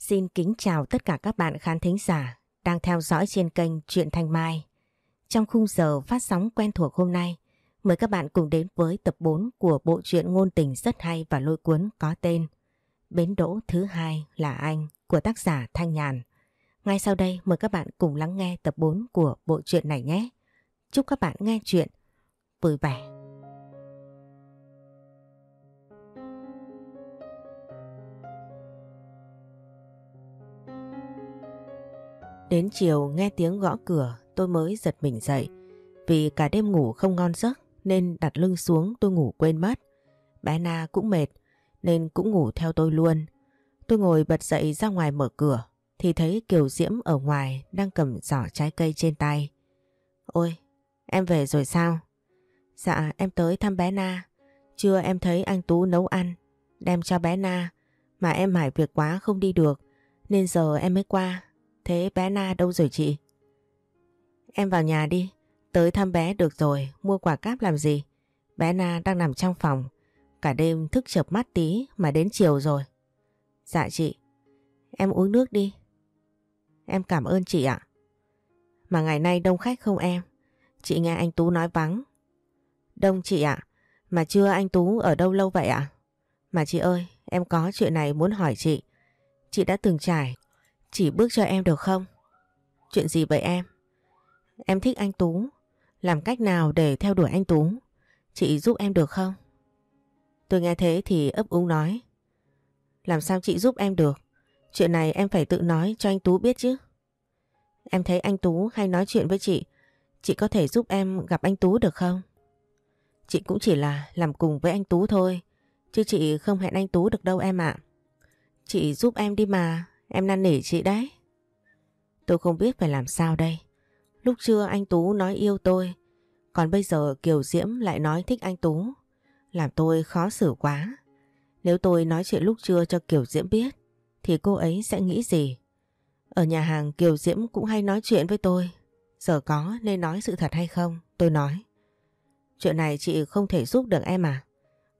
Xin kính chào tất cả các bạn khán thính giả đang theo dõi trên kênh Truyện Thanh Mai. Trong khung giờ phát sóng quen thuộc hôm nay, mời các bạn cùng đến với tập 4 của bộ truyện ngôn tình rất hay và lôi cuốn có tên Bến đỗ thứ hai là anh của tác giả Thanh Nhàn. Ngay sau đây mời các bạn cùng lắng nghe tập 4 của bộ truyện này nhé. Chúc các bạn nghe chuyện vui vẻ. Đến chiều nghe tiếng gõ cửa tôi mới giật mình dậy. Vì cả đêm ngủ không ngon giấc nên đặt lưng xuống tôi ngủ quên mất. Bé Na cũng mệt nên cũng ngủ theo tôi luôn. Tôi ngồi bật dậy ra ngoài mở cửa thì thấy Kiều Diễm ở ngoài đang cầm giỏ trái cây trên tay. Ôi, em về rồi sao? Dạ, em tới thăm bé Na. Chưa em thấy anh Tú nấu ăn, đem cho bé Na. Mà em mải việc quá không đi được, nên giờ em mới qua. Thế bé Na đâu rồi chị? Em vào nhà đi, tới thăm bé được rồi, mua quả cáp làm gì? Bé Na đang nằm trong phòng, cả đêm thức chợp mắt tí mà đến chiều rồi. Dạ chị, em uống nước đi. Em cảm ơn chị ạ. Mà ngày nay đông khách không em? Chị nghe anh Tú nói vắng. Đông chị ạ, mà chưa anh Tú ở đâu lâu vậy ạ? Mà chị ơi, em có chuyện này muốn hỏi chị. Chị đã từng trải, chỉ bước cho em được không? Chuyện gì vậy em? Em thích anh Tú, làm cách nào để theo đuổi anh Tú? Chị giúp em được không? Tôi nghe thế thì ấp úng nói. Làm sao chị giúp em được? Chuyện này em phải tự nói cho anh Tú biết chứ. Em thấy anh Tú hay nói chuyện với chị. Chị có thể giúp em gặp anh Tú được không? Chị cũng chỉ là làm cùng với anh Tú thôi. Chứ chị không hẹn anh Tú được đâu em ạ. Chị giúp em đi mà. Em năn nỉ chị đấy. Tôi không biết phải làm sao đây. Lúc trưa anh Tú nói yêu tôi. Còn bây giờ Kiều Diễm lại nói thích anh Tú. Làm tôi khó xử quá. Nếu tôi nói chuyện lúc trưa cho Kiều Diễm biết, thì cô ấy sẽ nghĩ gì? Ở nhà hàng, Kiều Diễm cũng hay nói chuyện với tôi. Giờ có nên nói sự thật hay không? Tôi nói. Chuyện này chị không thể giúp được em à?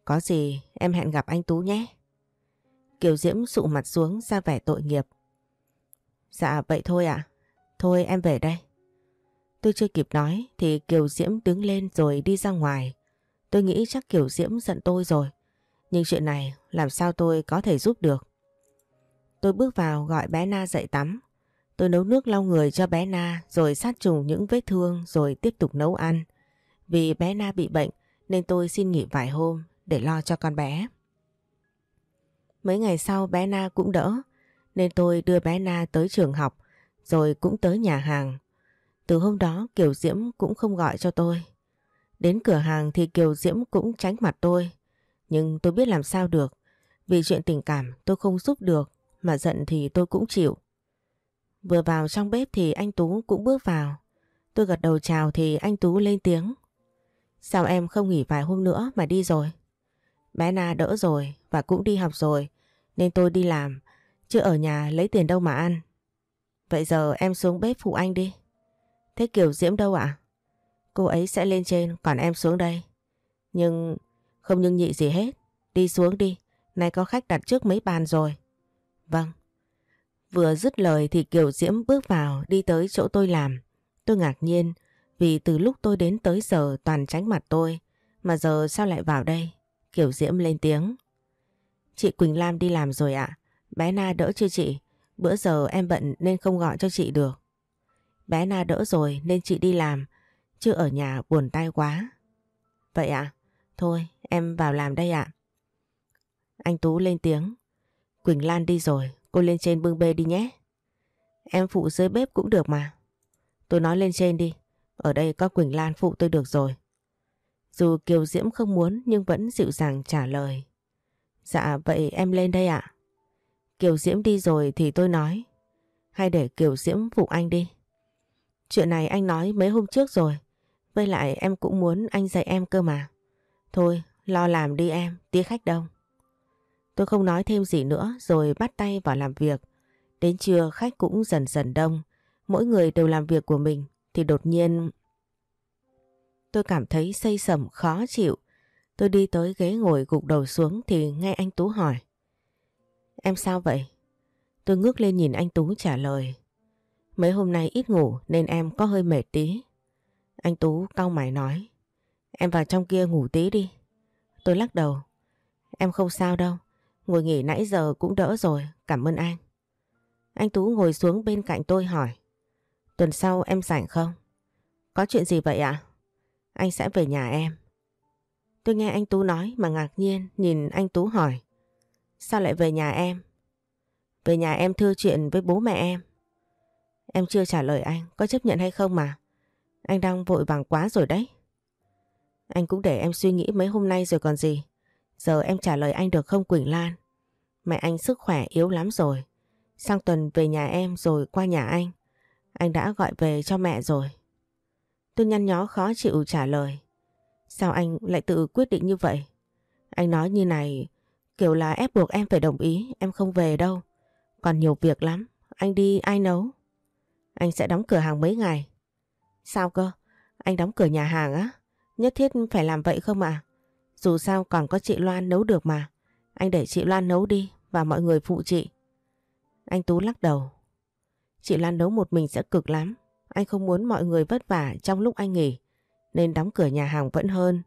Có gì em hẹn gặp anh Tú nhé. Kiều Diễm sụ mặt xuống ra vẻ tội nghiệp. Dạ vậy thôi ạ. Thôi, em về đây. Tôi chưa kịp nói thì Kiều Diễm đứng lên rồi đi ra ngoài. Tôi nghĩ chắc Kiều Diễm giận tôi rồi. Nhưng chuyện này làm sao tôi có thể giúp được. Tôi bước vào gọi bé Na dậy tắm. Tôi nấu nước lau người cho bé Na rồi sát trùng những vết thương rồi tiếp tục nấu ăn. Vì bé Na bị bệnh nên tôi xin nghỉ vài hôm để lo cho con bé. Mấy ngày sau bé Na cũng đỡ, nên tôi đưa bé Na tới trường học, rồi cũng tới nhà hàng. Từ hôm đó Kiều Diễm cũng không gọi cho tôi. Đến cửa hàng thì Kiều Diễm cũng tránh mặt tôi. Nhưng tôi biết làm sao được. Vì chuyện tình cảm tôi không giúp được, mà giận thì tôi cũng chịu. Vừa vào trong bếp thì anh Tú cũng bước vào. Tôi gật đầu chào thì anh Tú lên tiếng. Sao em không nghỉ vài hôm nữa mà đi rồi? Bé Na đỡ rồi và cũng đi học rồi, nên tôi đi làm, chứ ở nhà lấy tiền đâu mà ăn. Vậy giờ em xuống bếp phụ anh đi. Thế Kiều Diễm đâu ạ? Cô ấy sẽ lên trên, còn em xuống đây. Nhưng không nhưng nhị gì hết. Đi xuống đi. Nay có khách đặt trước mấy bàn rồi. Vâng. Vừa dứt lời thì Kiều Diễm bước vào, đi tới chỗ tôi làm. Tôi ngạc nhiên, vì từ lúc tôi đến tới giờ toàn tránh mặt tôi. Mà giờ sao lại vào đây? Kiều Diễm lên tiếng. Chị Quỳnh Lam đi làm rồi ạ. Bé Na đỡ chưa chị? Bữa giờ em bận nên không gọi cho chị được. Bé Na đỡ rồi nên chị đi làm. Chứ ở nhà buồn tay quá. Vậy ạ? Thôi em vào làm đây ạ. Anh Tú lên tiếng. Quỳnh Lan đi rồi, cô lên trên bưng bê đi nhé. Em phụ dưới bếp cũng được mà. Tôi nói lên trên đi, ở đây có Quỳnh Lan phụ tôi được rồi. Dù Kiều Diễm không muốn nhưng vẫn dịu dàng trả lời. Dạ vậy em lên đây ạ. Kiều Diễm đi rồi thì tôi nói. Hay để Kiều Diễm phụ anh đi. Chuyện này anh nói mấy hôm trước rồi. Với lại em cũng muốn anh dạy em cơ mà. Thôi lo làm đi em, tí khách đông. Tôi không nói thêm gì nữa rồi bắt tay vào làm việc. Đến trưa khách cũng dần dần đông. Mỗi người đều làm việc của mình thì đột nhiên tôi cảm thấy xây sầm khó chịu. Tôi đi tới ghế ngồi gục đầu xuống thì nghe anh Tú hỏi. Em sao vậy? Tôi ngước lên nhìn anh Tú trả lời. Mấy hôm nay ít ngủ nên em có hơi mệt tí. Anh Tú cau mày nói. Em vào trong kia ngủ tí đi. Tôi lắc đầu. Em không sao đâu. Ngồi nghỉ nãy giờ cũng đỡ rồi. Cảm ơn anh. Anh Tú ngồi xuống bên cạnh tôi hỏi. Tuần sau em rảnh không? Có chuyện gì vậy ạ? Anh sẽ về nhà em. Tôi nghe anh Tú nói mà ngạc nhiên nhìn anh Tú hỏi. Sao lại về nhà em? Về nhà em thưa chuyện với bố mẹ em. Em chưa trả lời anh, có chấp nhận hay không mà? Anh đang vội vàng quá rồi đấy. Anh cũng để em suy nghĩ mấy hôm nay rồi còn gì. Giờ em trả lời anh được không Quỳnh Lan? Mẹ anh sức khỏe yếu lắm rồi. Sang tuần về nhà em rồi qua nhà anh. Anh đã gọi về cho mẹ rồi. Tôi nhăn nhó khó chịu trả lời. Sao anh lại tự quyết định như vậy? Anh nói như này, kiểu là ép buộc em phải đồng ý, em không về đâu. Còn nhiều việc lắm, anh đi ai nấu? Anh sẽ đóng cửa hàng mấy ngày. Sao cơ? Anh đóng cửa nhà hàng á? Nhất thiết phải làm vậy không ạ? Dù sao còn có chị Loan nấu được mà. Anh để chị Loan nấu đi và mọi người phụ chị. Anh Tú lắc đầu. Chị Loan nấu một mình sẽ cực lắm. Anh không muốn mọi người vất vả trong lúc anh nghỉ. Nên đóng cửa nhà hàng vẫn hơn.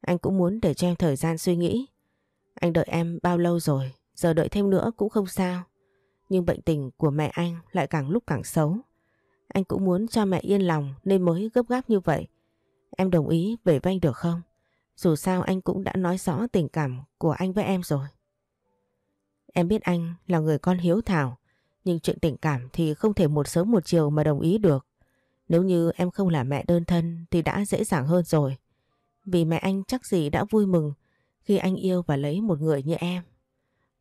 Anh cũng muốn để cho em thời gian suy nghĩ. Anh đợi em bao lâu rồi, giờ đợi thêm nữa cũng không sao. Nhưng bệnh tình của mẹ anh lại càng lúc càng xấu. Anh cũng muốn cho mẹ yên lòng nên mới gấp gáp như vậy. Em đồng ý về với anh được không? Dù sao anh cũng đã nói rõ tình cảm của anh với em rồi. Em biết anh là người con hiếu thảo, nhưng chuyện tình cảm thì không thể một sớm một chiều mà đồng ý được. Nếu như em không là mẹ đơn thân thì đã dễ dàng hơn rồi. Vì mẹ anh chắc gì đã vui mừng khi anh yêu và lấy một người như em.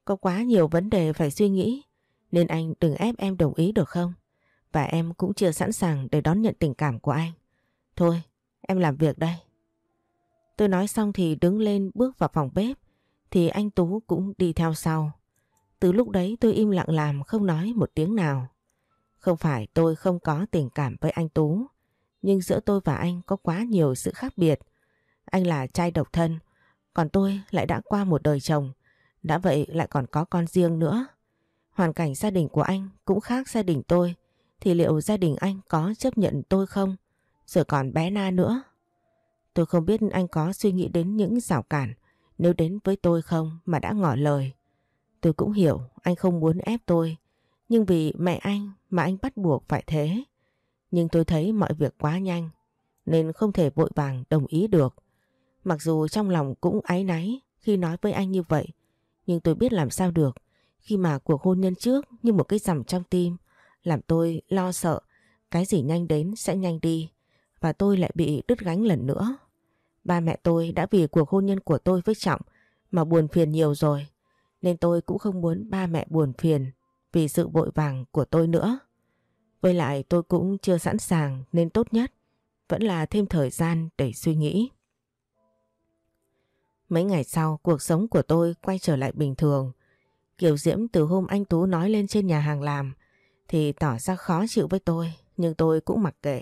Có quá nhiều vấn đề phải suy nghĩ nên anh đừng ép em đồng ý được không? Và em cũng chưa sẵn sàng để đón nhận tình cảm của anh. Thôi, em làm việc đây. Tôi nói xong thì đứng lên bước vào phòng bếp thì anh Tú cũng đi theo sau. Từ lúc đấy tôi im lặng làm không nói một tiếng nào. Không phải tôi không có tình cảm với anh Tú, nhưng giữa tôi và anh có quá nhiều sự khác biệt. Anh là trai độc thân, còn tôi lại đã qua một đời chồng, đã vậy lại còn có con riêng nữa. Hoàn cảnh gia đình của anh cũng khác gia đình tôi, thì liệu gia đình anh có chấp nhận tôi không? Rồi còn bé Na nữa. Tôi không biết anh có suy nghĩ đến những rào cản nếu đến với tôi không mà đã ngỏ lời. Tôi cũng hiểu anh không muốn ép tôi, nhưng vì mẹ anh mà anh bắt buộc phải thế. Nhưng tôi thấy mọi việc quá nhanh, nên không thể vội vàng đồng ý được. Mặc dù trong lòng cũng áy náy khi nói với anh như vậy, nhưng tôi biết làm sao được khi mà cuộc hôn nhân trước như một cái rằm trong tim làm tôi lo sợ cái gì nhanh đến sẽ nhanh đi và tôi lại bị đứt gánh lần nữa. Ba mẹ tôi đã vì cuộc hôn nhân của tôi với Trọng mà buồn phiền nhiều rồi nên tôi cũng không muốn ba mẹ buồn phiền vì sự vội vàng của tôi nữa. Với lại tôi cũng chưa sẵn sàng nên tốt nhất vẫn là thêm thời gian để suy nghĩ. Mấy ngày sau, cuộc sống của tôi quay trở lại bình thường. Kiều Diễm từ hôm anh Tú nói lên trên nhà hàng làm thì tỏ ra khó chịu với tôi, nhưng tôi cũng mặc kệ.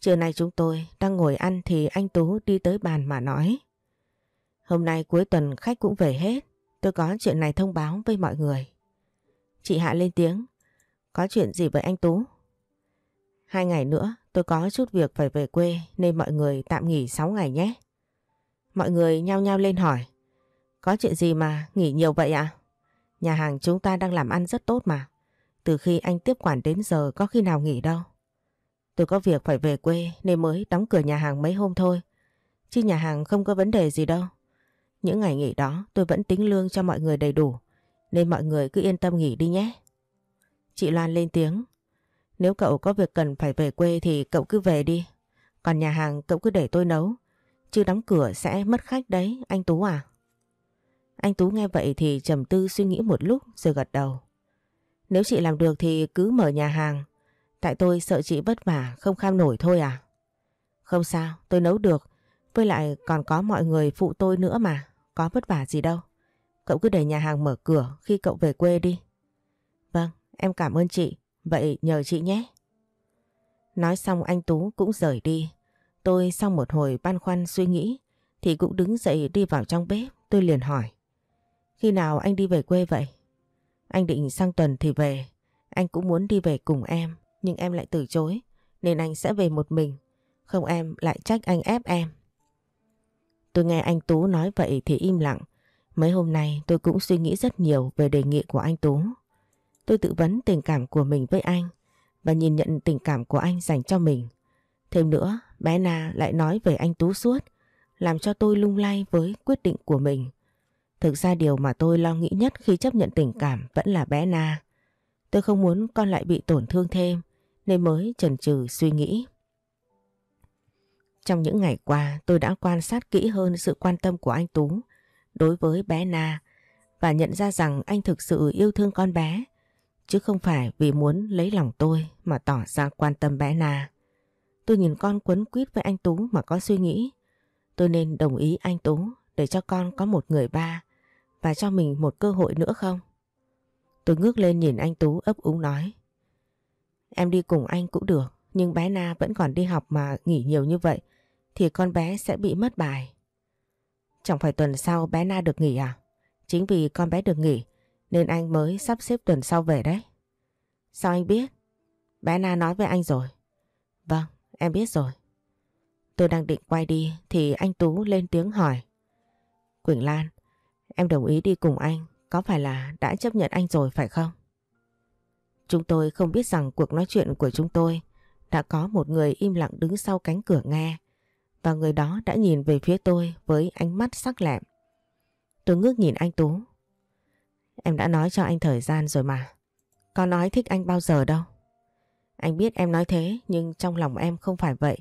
Trưa nay chúng tôi đang ngồi ăn thì anh Tú đi tới bàn mà nói. Hôm nay cuối tuần khách cũng về hết. Tôi có chuyện này thông báo với mọi người. Chị Hạ lên tiếng. Có chuyện gì với anh Tú? Hai ngày nữa, tôi có chút việc phải về quê, nên mọi người tạm nghỉ 6 ngày nhé. Mọi người nhao nhao lên hỏi. Có chuyện gì mà nghỉ nhiều vậy ạ? À? Nhà hàng chúng ta đang làm ăn rất tốt mà. Từ khi anh tiếp quản đến giờ có khi nào nghỉ đâu. Tôi có việc phải về quê nên mới đóng cửa nhà hàng mấy hôm thôi. Chứ nhà hàng không có vấn đề gì đâu. Những ngày nghỉ đó tôi vẫn tính lương cho mọi người đầy đủ. Nên mọi người cứ yên tâm nghỉ đi nhé. Chị Loan lên tiếng. Nếu cậu có việc cần phải về quê thì cậu cứ về đi. Còn nhà hàng cậu cứ để tôi nấu. Chứ đóng cửa sẽ mất khách đấy, anh Tú à? Anh Tú nghe vậy thì trầm tư suy nghĩ một lúc rồi gật đầu. Nếu chị làm được thì cứ mở nhà hàng. Tại tôi sợ chị vất vả không kham nổi thôi à? Không sao, tôi nấu được. Với lại còn có mọi người phụ tôi nữa mà. Có vất vả gì đâu. Cậu cứ để nhà hàng mở cửa khi cậu về quê đi. Vâng, em cảm ơn chị. Vậy nhờ chị nhé. Nói xong anh Tú cũng rời đi. Tôi sau một hồi băn khoăn suy nghĩ thì cũng đứng dậy đi vào trong bếp. Tôi liền hỏi. Khi nào anh đi về quê vậy? Anh định sang tuần thì về. Anh cũng muốn đi về cùng em, nhưng em lại từ chối. Nên anh sẽ về một mình. Không em lại trách anh ép em. Tôi nghe anh Tú nói vậy thì im lặng. Mấy hôm nay tôi cũng suy nghĩ rất nhiều về đề nghị của anh Tú. Tôi tự vấn tình cảm của mình với anh và nhìn nhận tình cảm của anh dành cho mình. Thêm nữa, bé Na lại nói về anh Tú suốt, làm cho tôi lung lay với quyết định của mình. Thực ra điều mà tôi lo nghĩ nhất khi chấp nhận tình cảm vẫn là bé Na. Tôi không muốn con lại bị tổn thương thêm nên mới chần chừ suy nghĩ. Trong những ngày qua tôi đã quan sát kỹ hơn sự quan tâm của anh Tú đối với bé Na và nhận ra rằng anh thực sự yêu thương con bé, chứ không phải vì muốn lấy lòng tôi mà tỏ ra quan tâm bé Na. Tôi nhìn con quấn quýt với anh Tú mà có suy nghĩ tôi nên đồng ý anh Tú để cho con có một người ba và cho mình một cơ hội nữa không? Tôi ngước lên nhìn anh Tú ấp úng nói, Em đi cùng anh cũng được, nhưng bé Na vẫn còn đi học mà nghỉ nhiều như vậy thì con bé sẽ bị mất bài. Chẳng phải tuần sau bé Na được nghỉ à? Chính vì con bé được nghỉ nên anh mới sắp xếp tuần sau về đấy. Sao anh biết? Bé Na nói với anh rồi. Vâng, em biết rồi. Tôi đang định quay đi thì anh Tú lên tiếng hỏi. Quỳnh Lan, em đồng ý đi cùng anh, có phải là đã chấp nhận anh rồi phải không? Chúng tôi không biết rằng cuộc nói chuyện của chúng tôi đã có một người im lặng đứng sau cánh cửa nghe và người đó đã nhìn về phía tôi với ánh mắt sắc lẹm. Tôi ngước nhìn anh Tú. Em đã nói cho anh thời gian rồi mà. Có nói thích anh bao giờ đâu. Anh biết em nói thế, nhưng trong lòng em không phải vậy.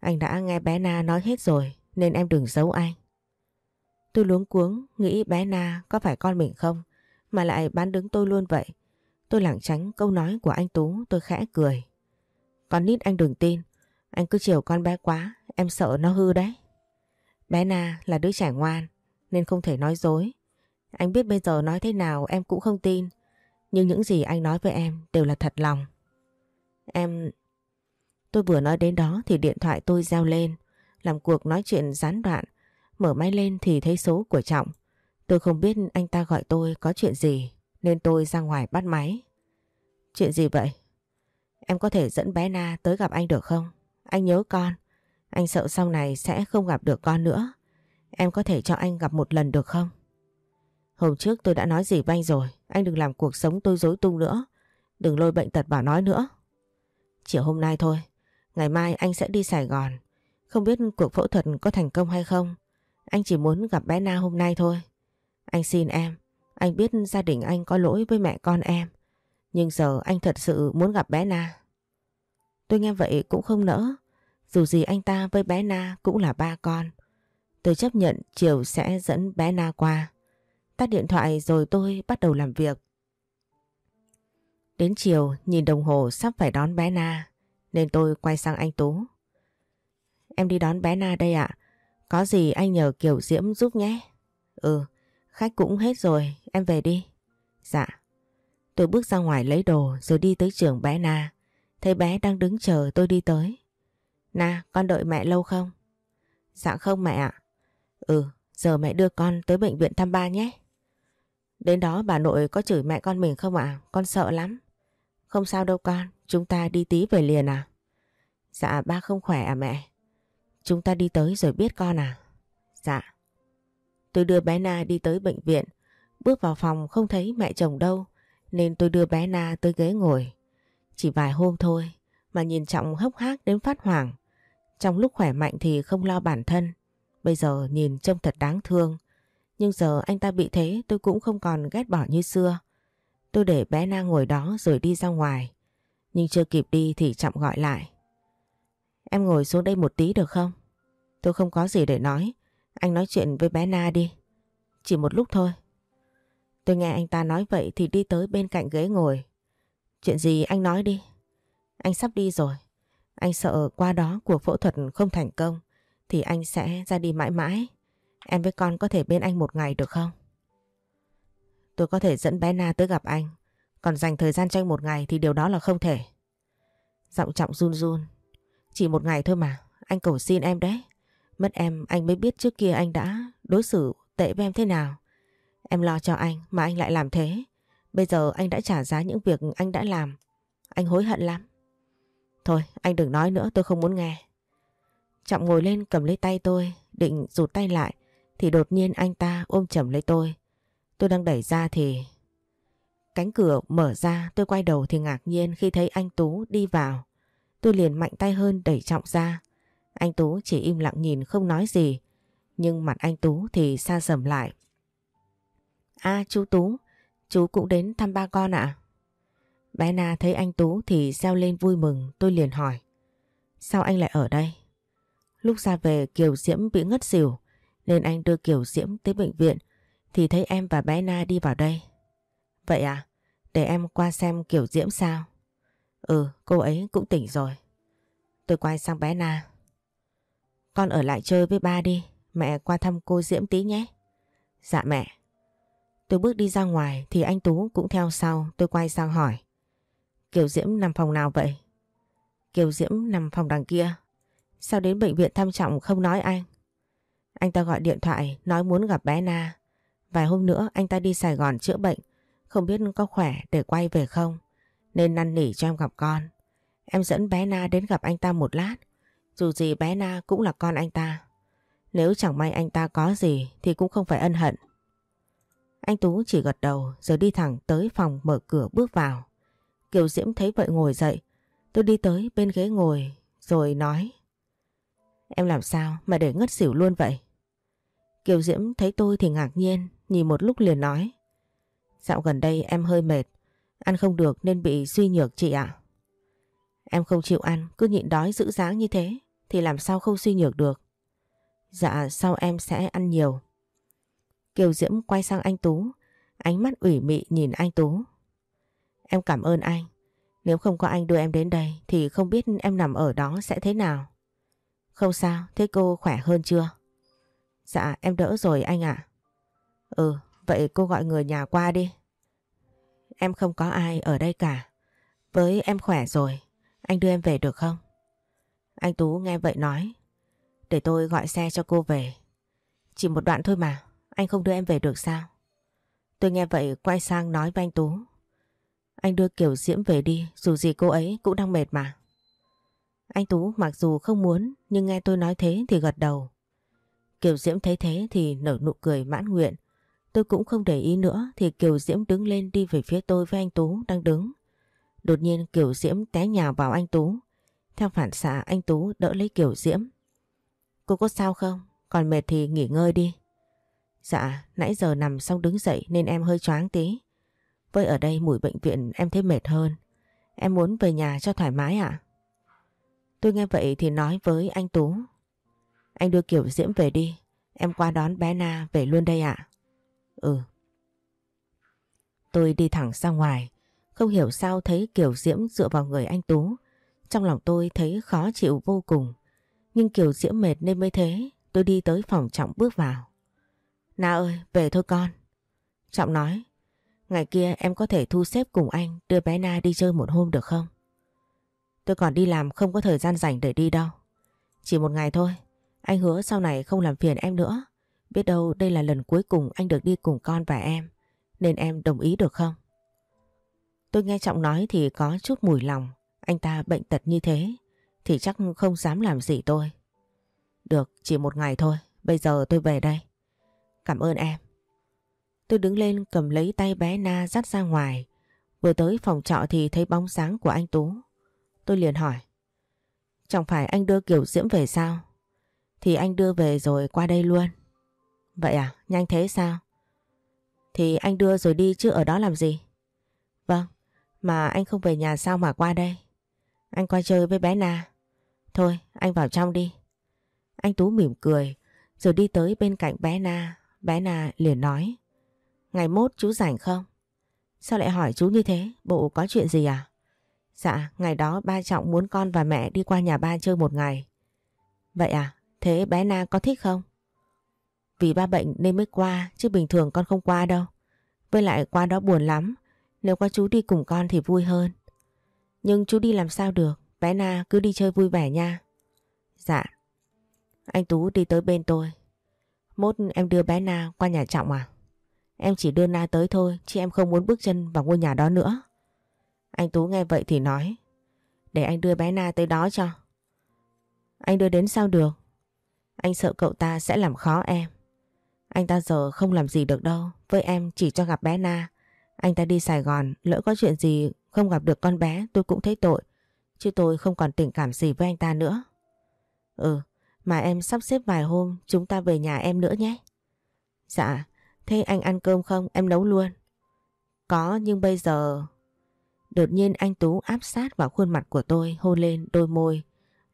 Anh đã nghe bé Na nói hết rồi, nên em đừng giấu anh. Tôi luống cuống, nghĩ bé Na có phải con mình không, mà lại bán đứng tôi luôn vậy. Tôi lảng tránh câu nói của anh Tú, tôi khẽ cười. Con nít anh đừng tin. Anh cứ chiều con bé quá em sợ nó hư đấy. Bé Na là đứa trẻ ngoan, nên không thể nói dối. Anh biết bây giờ nói thế nào em cũng không tin. Nhưng những gì anh nói với em đều là thật lòng. Em... Tôi vừa nói đến đó thì điện thoại tôi reo lên. Làm cuộc nói chuyện gián đoạn. Mở máy lên thì thấy số của Trọng. Tôi không biết anh ta gọi tôi có chuyện gì, nên tôi ra ngoài bắt máy. Chuyện gì vậy? Em có thể dẫn bé Na tới gặp anh được không? Anh nhớ con. Anh sợ sau này sẽ không gặp được con nữa. Em có thể cho anh gặp một lần được không? Hôm trước tôi đã nói gì với anh rồi. Anh đừng làm cuộc sống tôi dối tung nữa. Đừng lôi bệnh tật bảo nói nữa. Chỉ hôm nay thôi. Ngày mai anh sẽ đi Sài Gòn. Không biết cuộc phẫu thuật có thành công hay không. Anh chỉ muốn gặp bé Na hôm nay thôi. Anh xin em. Anh biết gia đình anh có lỗi với mẹ con em. Nhưng giờ anh thật sự muốn gặp bé Na. Tôi nghe vậy cũng không nỡ. Dù gì anh ta với bé Na cũng là ba con. Tôi chấp nhận chiều sẽ dẫn bé Na qua. Tắt điện thoại rồi tôi bắt đầu làm việc. Đến chiều nhìn đồng hồ sắp phải đón bé Na nên tôi quay sang anh Tú. Em đi đón bé Na đây ạ. Có gì anh nhờ Kiều Diễm giúp nhé. Ừ, khách cũng hết rồi, em về đi. Dạ. Tôi bước ra ngoài lấy đồ rồi đi tới trường bé Na. Thấy bé đang đứng chờ tôi đi tới nà con đợi mẹ lâu không? Dạ không mẹ ạ. Ừ, giờ mẹ đưa con tới bệnh viện thăm ba nhé. Đến đó bà nội có chửi mẹ con mình không ạ? Con sợ lắm. Không sao đâu con, chúng ta đi tí về liền à? Dạ ba không khỏe à mẹ? Chúng ta đi tới rồi biết con à? Dạ. Tôi đưa bé Na đi tới bệnh viện. Bước vào phòng không thấy mẹ chồng đâu nên tôi đưa bé Na tới ghế ngồi. Chỉ vài hôm thôi mà nhìn Trọng hốc hác đến phát hoảng. Trong lúc khỏe mạnh thì không lo bản thân. Bây giờ nhìn trông thật đáng thương. Nhưng giờ anh ta bị thế, tôi cũng không còn ghét bỏ như xưa. Tôi để bé Na ngồi đó rồi đi ra ngoài. Nhưng chưa kịp đi thì Trọng gọi lại. Em ngồi xuống đây một tí được không? Tôi không có gì để nói. Anh nói chuyện với bé Na đi. Chỉ một lúc thôi. Tôi nghe anh ta nói vậy thì đi tới bên cạnh ghế ngồi. Chuyện gì anh nói đi. Anh sắp đi rồi. Anh sợ qua đó cuộc phẫu thuật không thành công, thì anh sẽ ra đi mãi mãi. Em với con có thể bên anh một ngày được không? Tôi có thể dẫn bé Na tới gặp anh. Còn dành thời gian cho anh một ngày thì điều đó là không thể. Giọng trọng run run. Chỉ một ngày thôi mà. Anh cầu xin em đấy. Mất em, anh mới biết trước kia anh đã đối xử tệ với em thế nào. Em lo cho anh mà anh lại làm thế. Bây giờ anh đã trả giá những việc anh đã làm. Anh hối hận lắm. Thôi anh đừng nói nữa tôi không muốn nghe. Trọng ngồi lên cầm lấy tay tôi, định rụt tay lại. Thì đột nhiên anh ta ôm chầm lấy tôi. Tôi đang đẩy ra thì... Cánh cửa mở ra tôi quay đầu thì ngạc nhiên khi thấy anh Tú đi vào. Tôi liền mạnh tay hơn đẩy Trọng ra. Anh Tú chỉ im lặng nhìn không nói gì. Nhưng mặt anh Tú thì xa sầm lại. À chú Tú, chú cũng đến thăm ba con ạ? À? Bé Na thấy anh Tú thì reo lên vui mừng tôi liền hỏi. Sao anh lại ở đây? Lúc ra về Kiều Diễm bị ngất xỉu nên anh đưa Kiều Diễm tới bệnh viện thì thấy em và bé Na đi vào đây. Vậy à? Để em qua xem Kiều Diễm sao? Ừ, cô ấy cũng tỉnh rồi. Tôi quay sang bé Na. Con ở lại chơi với ba đi, mẹ qua thăm cô Diễm tí nhé. Dạ mẹ. Tôi bước đi ra ngoài thì anh Tú cũng theo sau, tôi quay sang hỏi. Kiều Diễm nằm phòng nào vậy? Kiều Diễm nằm phòng đằng kia. Sao đến bệnh viện thăm trọng không nói anh? Anh ta gọi điện thoại, nói muốn gặp bé Na. Vài hôm nữa, anh ta đi Sài Gòn chữa bệnh. Không biết có khỏe để quay về không. Nên năn nỉ cho em gặp con. Em dẫn bé Na đến gặp anh ta một lát. Dù gì bé Na cũng là con anh ta. Nếu chẳng may anh ta có gì thì cũng không phải ân hận. Anh Tú chỉ gật đầu rồi đi thẳng tới phòng mở cửa bước vào. Kiều Diễm thấy vậy ngồi dậy. Tôi đi tới bên ghế ngồi rồi nói. Em làm sao mà để ngất xỉu luôn vậy? Kiều Diễm thấy tôi thì ngạc nhiên, nhìn một lúc liền nói. Dạo gần đây em hơi mệt, ăn không được nên bị suy nhược chị ạ. Em không chịu ăn, cứ nhịn đói giữ dáng như thế, thì làm sao không suy nhược được. Dạ, sau em sẽ ăn nhiều. Kiều Diễm quay sang anh Tú, ánh mắt ủy mị nhìn anh Tú. Em cảm ơn anh, nếu không có anh đưa em đến đây thì không biết em nằm ở đó sẽ thế nào. Không sao, thế cô khỏe hơn chưa? Dạ em đỡ rồi anh ạ. Ừ, vậy cô gọi người nhà qua đi. Em không có ai ở đây cả. Với em khỏe rồi, anh đưa em về được không? Anh Tú nghe vậy nói. Để tôi gọi xe cho cô về. Chỉ một đoạn thôi mà, anh không đưa em về được sao? Tôi nghe vậy quay sang nói với anh Tú. Anh đưa Kiều Diễm về đi, dù gì cô ấy cũng đang mệt mà. Anh Tú mặc dù không muốn nhưng nghe tôi nói thế thì gật đầu. Kiều Diễm thấy thế thì nở nụ cười mãn nguyện. Tôi cũng không để ý nữa thì Kiều Diễm đứng lên đi về phía tôi với anh Tú đang đứng. Đột nhiên Kiều Diễm té nhào vào anh Tú. Theo phản xạ anh Tú đỡ lấy Kiều Diễm. Cô có sao không? Còn mệt thì nghỉ ngơi đi. Dạ, nãy giờ nằm xong đứng dậy nên em hơi choáng tí. Với ở đây mùi bệnh viện em thấy mệt hơn. Em muốn về nhà cho thoải mái ạ. Tôi nghe vậy thì nói với anh Tú. Anh đưa Kiều Diễm về đi. Em qua đón bé Na về luôn đây ạ. Ừ. Tôi đi thẳng ra ngoài. Không hiểu sao thấy Kiều Diễm dựa vào người anh Tú. Trong lòng tôi thấy khó chịu vô cùng. Nhưng Kiều Diễm mệt nên mới thế. Tôi đi tới phòng Trọng bước vào. Na ơi, về thôi con. Trọng nói. Ngày kia em có thể thu xếp cùng anh đưa bé Na đi chơi một hôm được không? Tôi còn đi làm không có thời gian rảnh để đi đâu. Chỉ một ngày thôi. Anh hứa sau này không làm phiền em nữa. Biết đâu đây là lần cuối cùng anh được đi cùng con và em. Nên em đồng ý được không? Tôi nghe Trọng nói thì có chút mùi lòng. Anh ta bệnh tật như thế thì chắc không dám làm gì tôi. Được, chỉ một ngày thôi. Bây giờ tôi về đây. Cảm ơn em. Tôi đứng lên cầm lấy tay bé Na dắt ra ngoài. Vừa tới phòng trọ thì thấy bóng sáng của anh Tú. Tôi liền hỏi. Chẳng phải anh đưa Kiều Diễm về sao? Thì anh đưa về rồi qua đây luôn. Vậy à? Nhanh thế sao? Thì anh đưa rồi đi chứ ở đó làm gì? Vâng, mà anh không về nhà sao mà qua đây? Anh qua chơi với bé Na. Thôi, anh vào trong đi. Anh Tú mỉm cười, rồi đi tới bên cạnh bé Na. Bé Na liền nói. Ngày mốt chú rảnh không? Sao lại hỏi chú như thế? Bộ có chuyện gì à? Dạ, ngày đó ba Trọng muốn con và mẹ đi qua nhà ba chơi một ngày. Vậy à? Thế bé Na có thích không? Vì ba bệnh nên mới qua, chứ bình thường con không qua đâu. Với lại qua đó buồn lắm, nếu có chú đi cùng con thì vui hơn. Nhưng chú đi làm sao được, bé Na cứ đi chơi vui vẻ nha. Dạ. Anh Tú đi tới bên tôi. Mốt em đưa bé Na qua nhà Trọng à? Em chỉ đưa Na tới thôi chứ em không muốn bước chân vào ngôi nhà đó nữa. Anh Tú nghe vậy thì nói Để anh đưa bé Na tới đó cho. Anh đưa đến sao được? Anh sợ cậu ta sẽ làm khó em. Anh ta giờ không làm gì được đâu. Với em chỉ cho gặp bé Na. Anh ta đi Sài Gòn, lỡ có chuyện gì không gặp được con bé tôi cũng thấy tội. Chứ tôi không còn tình cảm gì với anh ta nữa. Ừ, mà em sắp xếp vài hôm chúng ta về nhà em nữa nhé. Dạ, thế anh ăn cơm không? Em nấu luôn. Có, nhưng bây giờ... Đột nhiên anh Tú áp sát vào khuôn mặt của tôi, hôn lên đôi môi.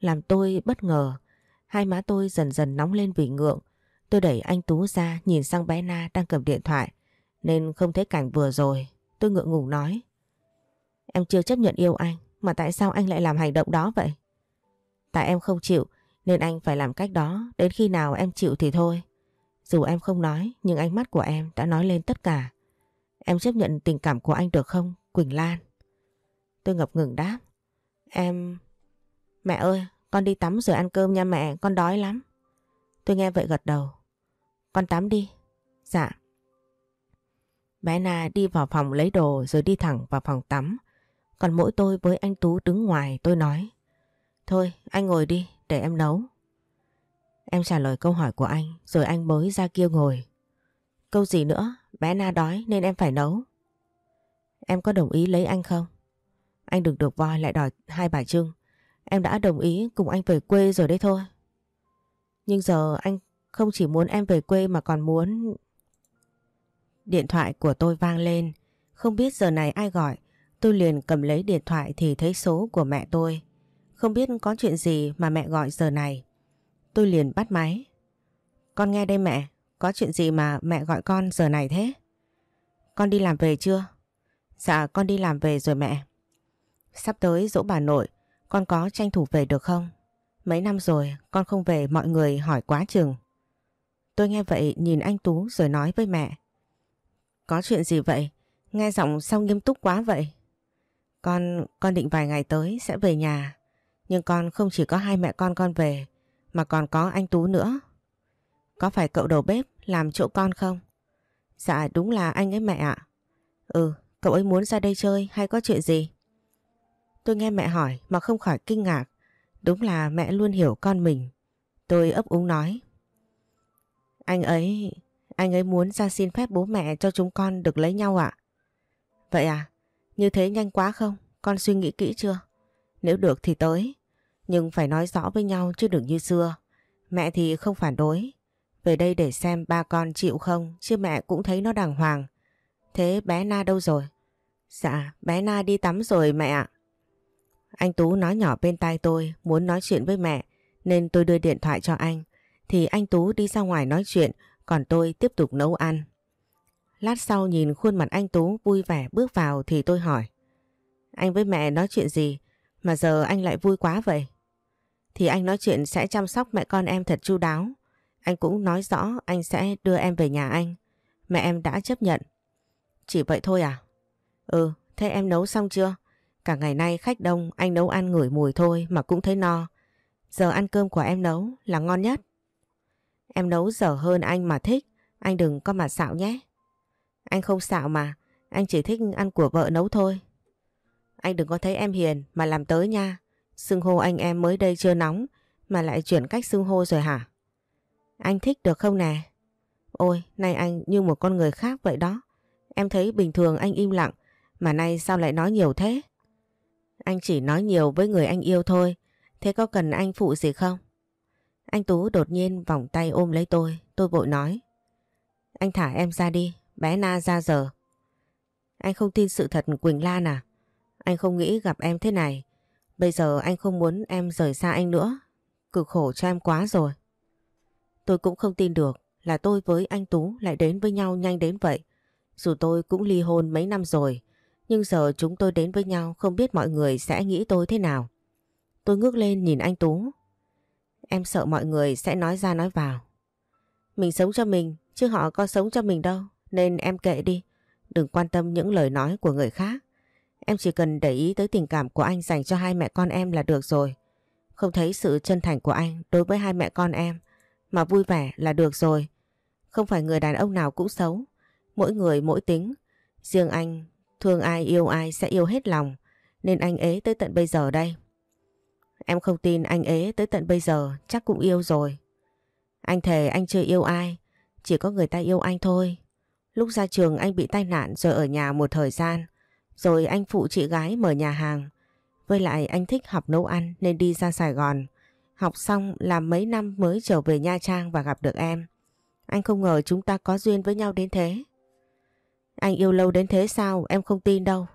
Làm tôi bất ngờ. Hai má tôi dần dần nóng lên vì ngượng. Tôi đẩy anh Tú ra, nhìn sang bé Na đang cầm điện thoại. Nên không thấy cảnh vừa rồi. Tôi ngượng ngùng nói. Em chưa chấp nhận yêu anh. Mà tại sao anh lại làm hành động đó vậy? Tại em không chịu, nên anh phải làm cách đó. Đến khi nào em chịu thì thôi. Dù em không nói nhưng ánh mắt của em đã nói lên tất cả. Em chấp nhận tình cảm của anh được không Quỳnh Lan? Tôi ngập ngừng đáp. Em... Mẹ ơi, con đi tắm rồi ăn cơm nha mẹ, con đói lắm. Tôi nghe vậy gật đầu. Con tắm đi. Dạ. Bé Na đi vào phòng lấy đồ rồi đi thẳng vào phòng tắm. Còn mỗi tôi với anh Tú đứng ngoài tôi nói. Thôi anh ngồi đi để em nấu. Em trả lời câu hỏi của anh, rồi anh mới ra kia ngồi. Câu gì nữa? Bé Na đói nên em phải nấu. Em có đồng ý lấy anh không? Anh đừng được voi lại đòi hai bà Trưng. Em đã đồng ý cùng anh về quê rồi đấy thôi. Nhưng giờ anh không chỉ muốn em về quê mà còn muốn... Điện thoại của tôi vang lên. Không biết giờ này ai gọi. Tôi liền cầm lấy điện thoại thì thấy số của mẹ tôi. Không biết có chuyện gì mà mẹ gọi giờ này. Tôi liền bắt máy. Con nghe đây mẹ, có chuyện gì mà mẹ gọi con giờ này thế? Con đi làm về chưa? Dạ con đi làm về rồi mẹ. Sắp tới dỗ bà nội, con có tranh thủ về được không? Mấy năm rồi con không về mọi người hỏi quá chừng. Tôi nghe vậy nhìn anh Tú rồi nói với mẹ. Có chuyện gì vậy? Nghe giọng sao nghiêm túc quá vậy? Con, con định vài ngày tới sẽ về nhà. Nhưng con không chỉ có hai mẹ con con về mà còn có anh Tú nữa. Có phải cậu đầu bếp làm chỗ con không? Dạ đúng là anh ấy mẹ ạ. Ừ, cậu ấy muốn ra đây chơi hay có chuyện gì? Tôi nghe mẹ hỏi mà không khỏi kinh ngạc. Đúng là mẹ luôn hiểu con mình. Tôi ấp úng nói. Anh ấy, anh ấy muốn ra xin phép bố mẹ cho chúng con được lấy nhau ạ. Vậy à, như thế nhanh quá không? Con suy nghĩ kỹ chưa? Nếu được thì tới. Nhưng phải nói rõ với nhau chứ đừng như xưa. Mẹ thì không phản đối. Về đây để xem ba con chịu không chứ mẹ cũng thấy nó đàng hoàng. Thế bé Na đâu rồi? Dạ, bé Na đi tắm rồi mẹ ạ. Anh Tú nói nhỏ bên tai tôi muốn nói chuyện với mẹ nên tôi đưa điện thoại cho anh. Thì anh Tú đi ra ngoài nói chuyện còn tôi tiếp tục nấu ăn. Lát sau nhìn khuôn mặt anh Tú vui vẻ bước vào thì tôi hỏi. Anh với mẹ nói chuyện gì mà giờ anh lại vui quá vậy? Thì anh nói chuyện sẽ chăm sóc mẹ con em thật chu đáo. Anh cũng nói rõ anh sẽ đưa em về nhà anh. Mẹ em đã chấp nhận. Chỉ vậy thôi à? Ừ, thế em nấu xong chưa? Cả ngày nay khách đông anh nấu ăn ngửi mùi thôi mà cũng thấy no. Giờ ăn cơm của em nấu là ngon nhất. Em nấu dở hơn anh mà thích. Anh đừng có mà xạo nhé. Anh không xạo mà. Anh chỉ thích ăn của vợ nấu thôi. Anh đừng có thấy em hiền mà làm tới nha. Xưng hô anh em mới đây chưa nóng mà lại chuyển cách xưng hô rồi hả? Anh thích được không nè? Ôi, nay anh như một con người khác vậy đó. Em thấy bình thường anh im lặng mà nay sao lại nói nhiều thế? Anh chỉ nói nhiều với người anh yêu thôi. Thế có cần anh phụ gì không? Anh Tú đột nhiên vòng tay ôm lấy tôi. Tôi vội nói. Anh thả em ra đi. Bé Na ra giờ. Anh không tin sự thật Quỳnh Lan à? Anh không nghĩ gặp em thế này. Bây giờ anh không muốn em rời xa anh nữa. Cực khổ cho em quá rồi. Tôi cũng không tin được là tôi với anh Tú lại đến với nhau nhanh đến vậy. Dù tôi cũng ly hôn mấy năm rồi, nhưng giờ chúng tôi đến với nhau không biết mọi người sẽ nghĩ tôi thế nào. Tôi ngước lên nhìn anh Tú. Em sợ mọi người sẽ nói ra nói vào. Mình sống cho mình, chứ họ có sống cho mình đâu, nên em kệ đi. Đừng quan tâm những lời nói của người khác. Em chỉ cần để ý tới tình cảm của anh dành cho hai mẹ con em là được rồi. Không thấy sự chân thành của anh đối với hai mẹ con em mà vui vẻ là được rồi. Không phải người đàn ông nào cũng xấu. Mỗi người mỗi tính. Riêng anh, thương ai yêu ai sẽ yêu hết lòng. Nên anh ế tới tận bây giờ đây. Em không tin anh ế tới tận bây giờ chắc cũng yêu rồi. Anh thề anh chưa yêu ai. Chỉ có người ta yêu anh thôi. Lúc ra trường anh bị tai nạn rồi ở nhà một thời gian. Rồi anh phụ chị gái mở nhà hàng. Với lại anh thích học nấu ăn nên đi ra Sài Gòn. Học xong làm mấy năm mới trở về Nha Trang và gặp được em. Anh không ngờ chúng ta có duyên với nhau đến thế. Anh yêu lâu đến thế sao em không tin đâu.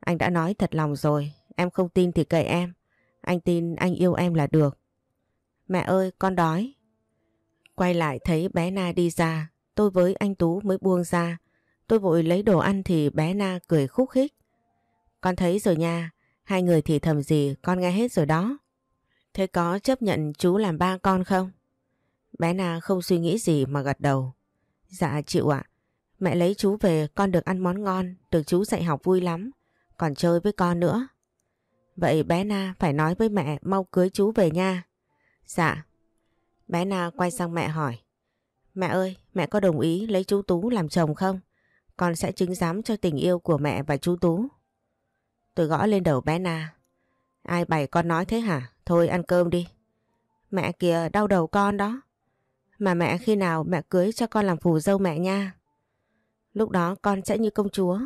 Anh đã nói thật lòng rồi, em không tin thì kệ em. Anh tin anh yêu em là được. Mẹ ơi con đói. Quay lại thấy bé Na đi ra, tôi với anh Tú mới buông ra. Tôi vội lấy đồ ăn thì bé Na cười khúc khích. Con thấy rồi nha, hai người thì thầm gì con nghe hết rồi đó. Thế có chấp nhận chú làm ba con không? Bé Na không suy nghĩ gì mà gật đầu. Dạ chịu ạ. Mẹ lấy chú về con được ăn món ngon, được chú dạy học vui lắm. Còn chơi với con nữa. Vậy bé Na phải nói với mẹ mau cưới chú về nha. Dạ. Bé Na quay sang mẹ hỏi. Mẹ ơi, mẹ có đồng ý lấy chú Tú làm chồng không? Con sẽ chứng giám cho tình yêu của mẹ và chú Tú. Tôi gõ lên đầu bé Na. Ai bày con nói thế hả? Thôi ăn cơm đi. Mẹ kìa đau đầu con đó. Mà mẹ khi nào mẹ cưới cho con làm phù dâu mẹ nha. Lúc đó con sẽ như công chúa.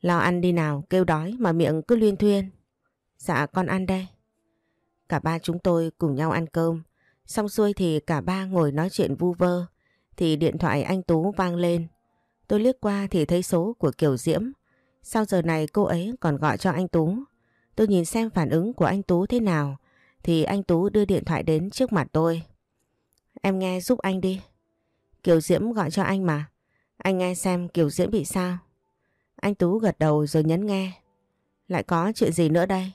Lo ăn đi nào, kêu đói mà miệng cứ luyên thuyên. Dạ con ăn đây. Cả ba chúng tôi cùng nhau ăn cơm. Xong xuôi thì cả ba ngồi nói chuyện vu vơ. Thì điện thoại anh Tú vang lên. Tôi liếc qua thì thấy số của Kiều Diễm. Sau giờ này cô ấy còn gọi cho anh Tú. Tôi nhìn xem phản ứng của anh Tú thế nào. Thì anh Tú đưa điện thoại đến trước mặt tôi. Em nghe giúp anh đi. Kiều Diễm gọi cho anh mà. Anh nghe xem Kiều Diễm bị sao. Anh Tú gật đầu rồi nhấn nghe. Lại có chuyện gì nữa đây?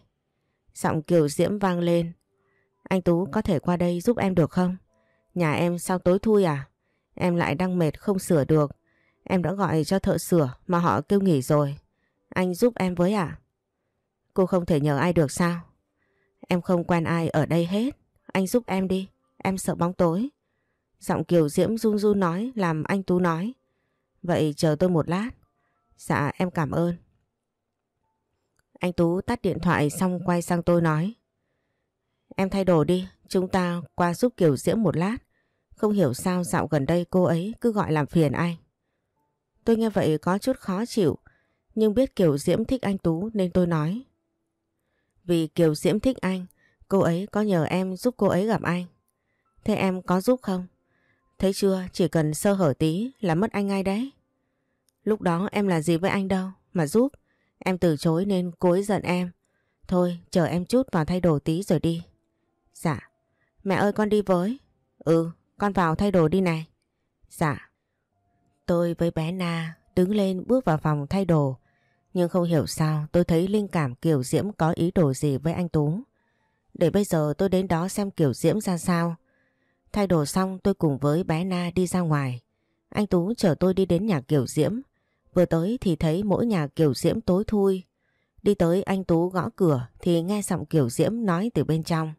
Giọng Kiều Diễm vang lên. Anh Tú có thể qua đây giúp em được không? Nhà em sao tối thui à? Em lại đang mệt không sửa được. Em đã gọi cho thợ sửa mà họ kêu nghỉ rồi. Anh giúp em với à? Cô không thể nhờ ai được sao? Em không quen ai ở đây hết. Anh giúp em đi. Em sợ bóng tối. Giọng Kiều Diễm run run nói làm anh Tú nói. Vậy chờ tôi một lát. Dạ em cảm ơn. Anh Tú tắt điện thoại xong quay sang tôi nói. Em thay đồ đi, chúng ta qua giúp Kiều Diễm một lát. Không hiểu sao dạo gần đây cô ấy cứ gọi làm phiền anh. Tôi nghe vậy có chút khó chịu, nhưng biết Kiều Diễm thích anh Tú nên tôi nói. Vì Kiều Diễm thích anh, cô ấy có nhờ em giúp cô ấy gặp anh. Thế em có giúp không? Thấy chưa, chỉ cần sơ hở tí là mất anh ngay đấy. Lúc đó em là gì với anh đâu mà giúp. Em từ chối nên cô ấy giận em. Thôi chờ em chút vào thay đồ tí rồi đi. Dạ. Mẹ ơi con đi với. Ừ con vào thay đồ đi này. Dạ. Tôi với bé Na đứng lên bước vào phòng thay đồ. Nhưng không hiểu sao tôi thấy linh cảm Kiều Diễm có ý đồ gì với anh Tú. Để bây giờ tôi đến đó xem Kiều Diễm ra sao. Thay đồ xong tôi cùng với bé Na đi ra ngoài. Anh Tú chở tôi đi đến nhà Kiều Diễm. Vừa tới thì thấy mỗi nhà Kiều Diễm tối thui. Đi tới anh Tú gõ cửa thì nghe giọng Kiều Diễm nói từ bên trong.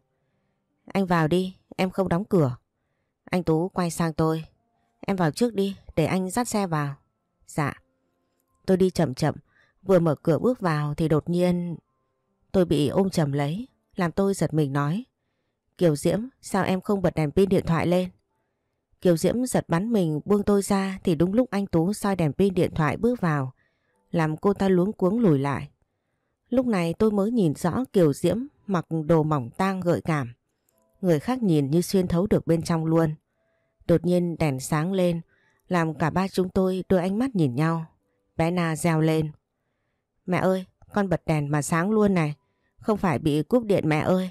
Anh vào đi, em không đóng cửa. Anh Tú quay sang tôi. Em vào trước đi, để anh dắt xe vào. Dạ. Tôi đi chậm chậm, vừa mở cửa bước vào thì đột nhiên tôi bị ôm chầm lấy, làm tôi giật mình nói. Kiều Diễm, sao em không bật đèn pin điện thoại lên? Kiều Diễm giật bắn mình buông tôi ra thì đúng lúc anh Tú soi đèn pin điện thoại bước vào, làm cô ta luống cuống lùi lại. Lúc này tôi mới nhìn rõ Kiều Diễm mặc đồ mỏng tang gợi cảm. Người khác nhìn như xuyên thấu được bên trong luôn. Đột nhiên đèn sáng lên, làm cả ba chúng tôi đưa ánh mắt nhìn nhau. Bé Na reo lên. Mẹ ơi, con bật đèn mà sáng luôn này. Không phải bị cúp điện mẹ ơi.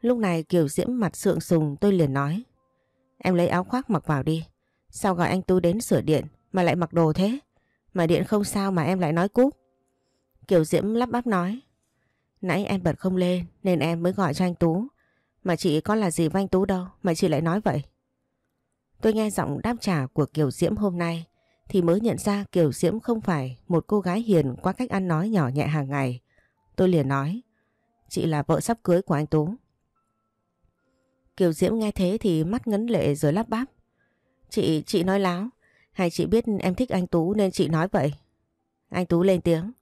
Lúc này Kiều Diễm mặt sượng sùng tôi liền nói. Em lấy áo khoác mặc vào đi. Sao gọi anh Tu đến sửa điện mà lại mặc đồ thế? Mà điện không sao mà em lại nói cúp. Kiều Diễm lắp bắp nói. Nãy em bật không lên nên em mới gọi cho anh Tú. Mà chị có là gì với anh Tú đâu mà chị lại nói vậy. Tôi nghe giọng đáp trả của Kiều Diễm hôm nay thì mới nhận ra Kiều Diễm không phải một cô gái hiền qua cách ăn nói nhỏ nhẹ hàng ngày. Tôi liền nói, chị là vợ sắp cưới của anh Tú. Kiều Diễm nghe thế thì mắt ngấn lệ rồi lắp bắp. Chị, chị nói láo. Hay chị biết em thích anh Tú nên chị nói vậy? Anh Tú lên tiếng.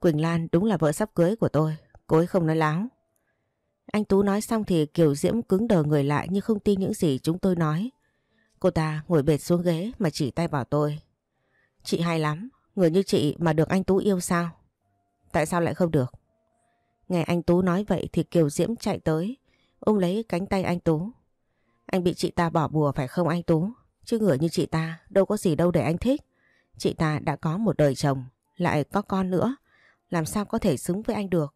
Quỳnh Lan đúng là vợ sắp cưới của tôi. Cô ấy không nói láo. Anh Tú nói xong thì Kiều Diễm cứng đờ người lại như không tin những gì chúng tôi nói. Cô ta ngồi bệt xuống ghế mà chỉ tay vào tôi. Chị hay lắm, người như chị mà được anh Tú yêu sao? Tại sao lại không được? Nghe anh Tú nói vậy thì Kiều Diễm chạy tới, ôm lấy cánh tay anh Tú. Anh bị chị ta bỏ bùa phải không anh Tú? Chứ người như chị ta đâu có gì đâu để anh thích. Chị ta đã có một đời chồng, lại có con nữa. Làm sao có thể xứng với anh được?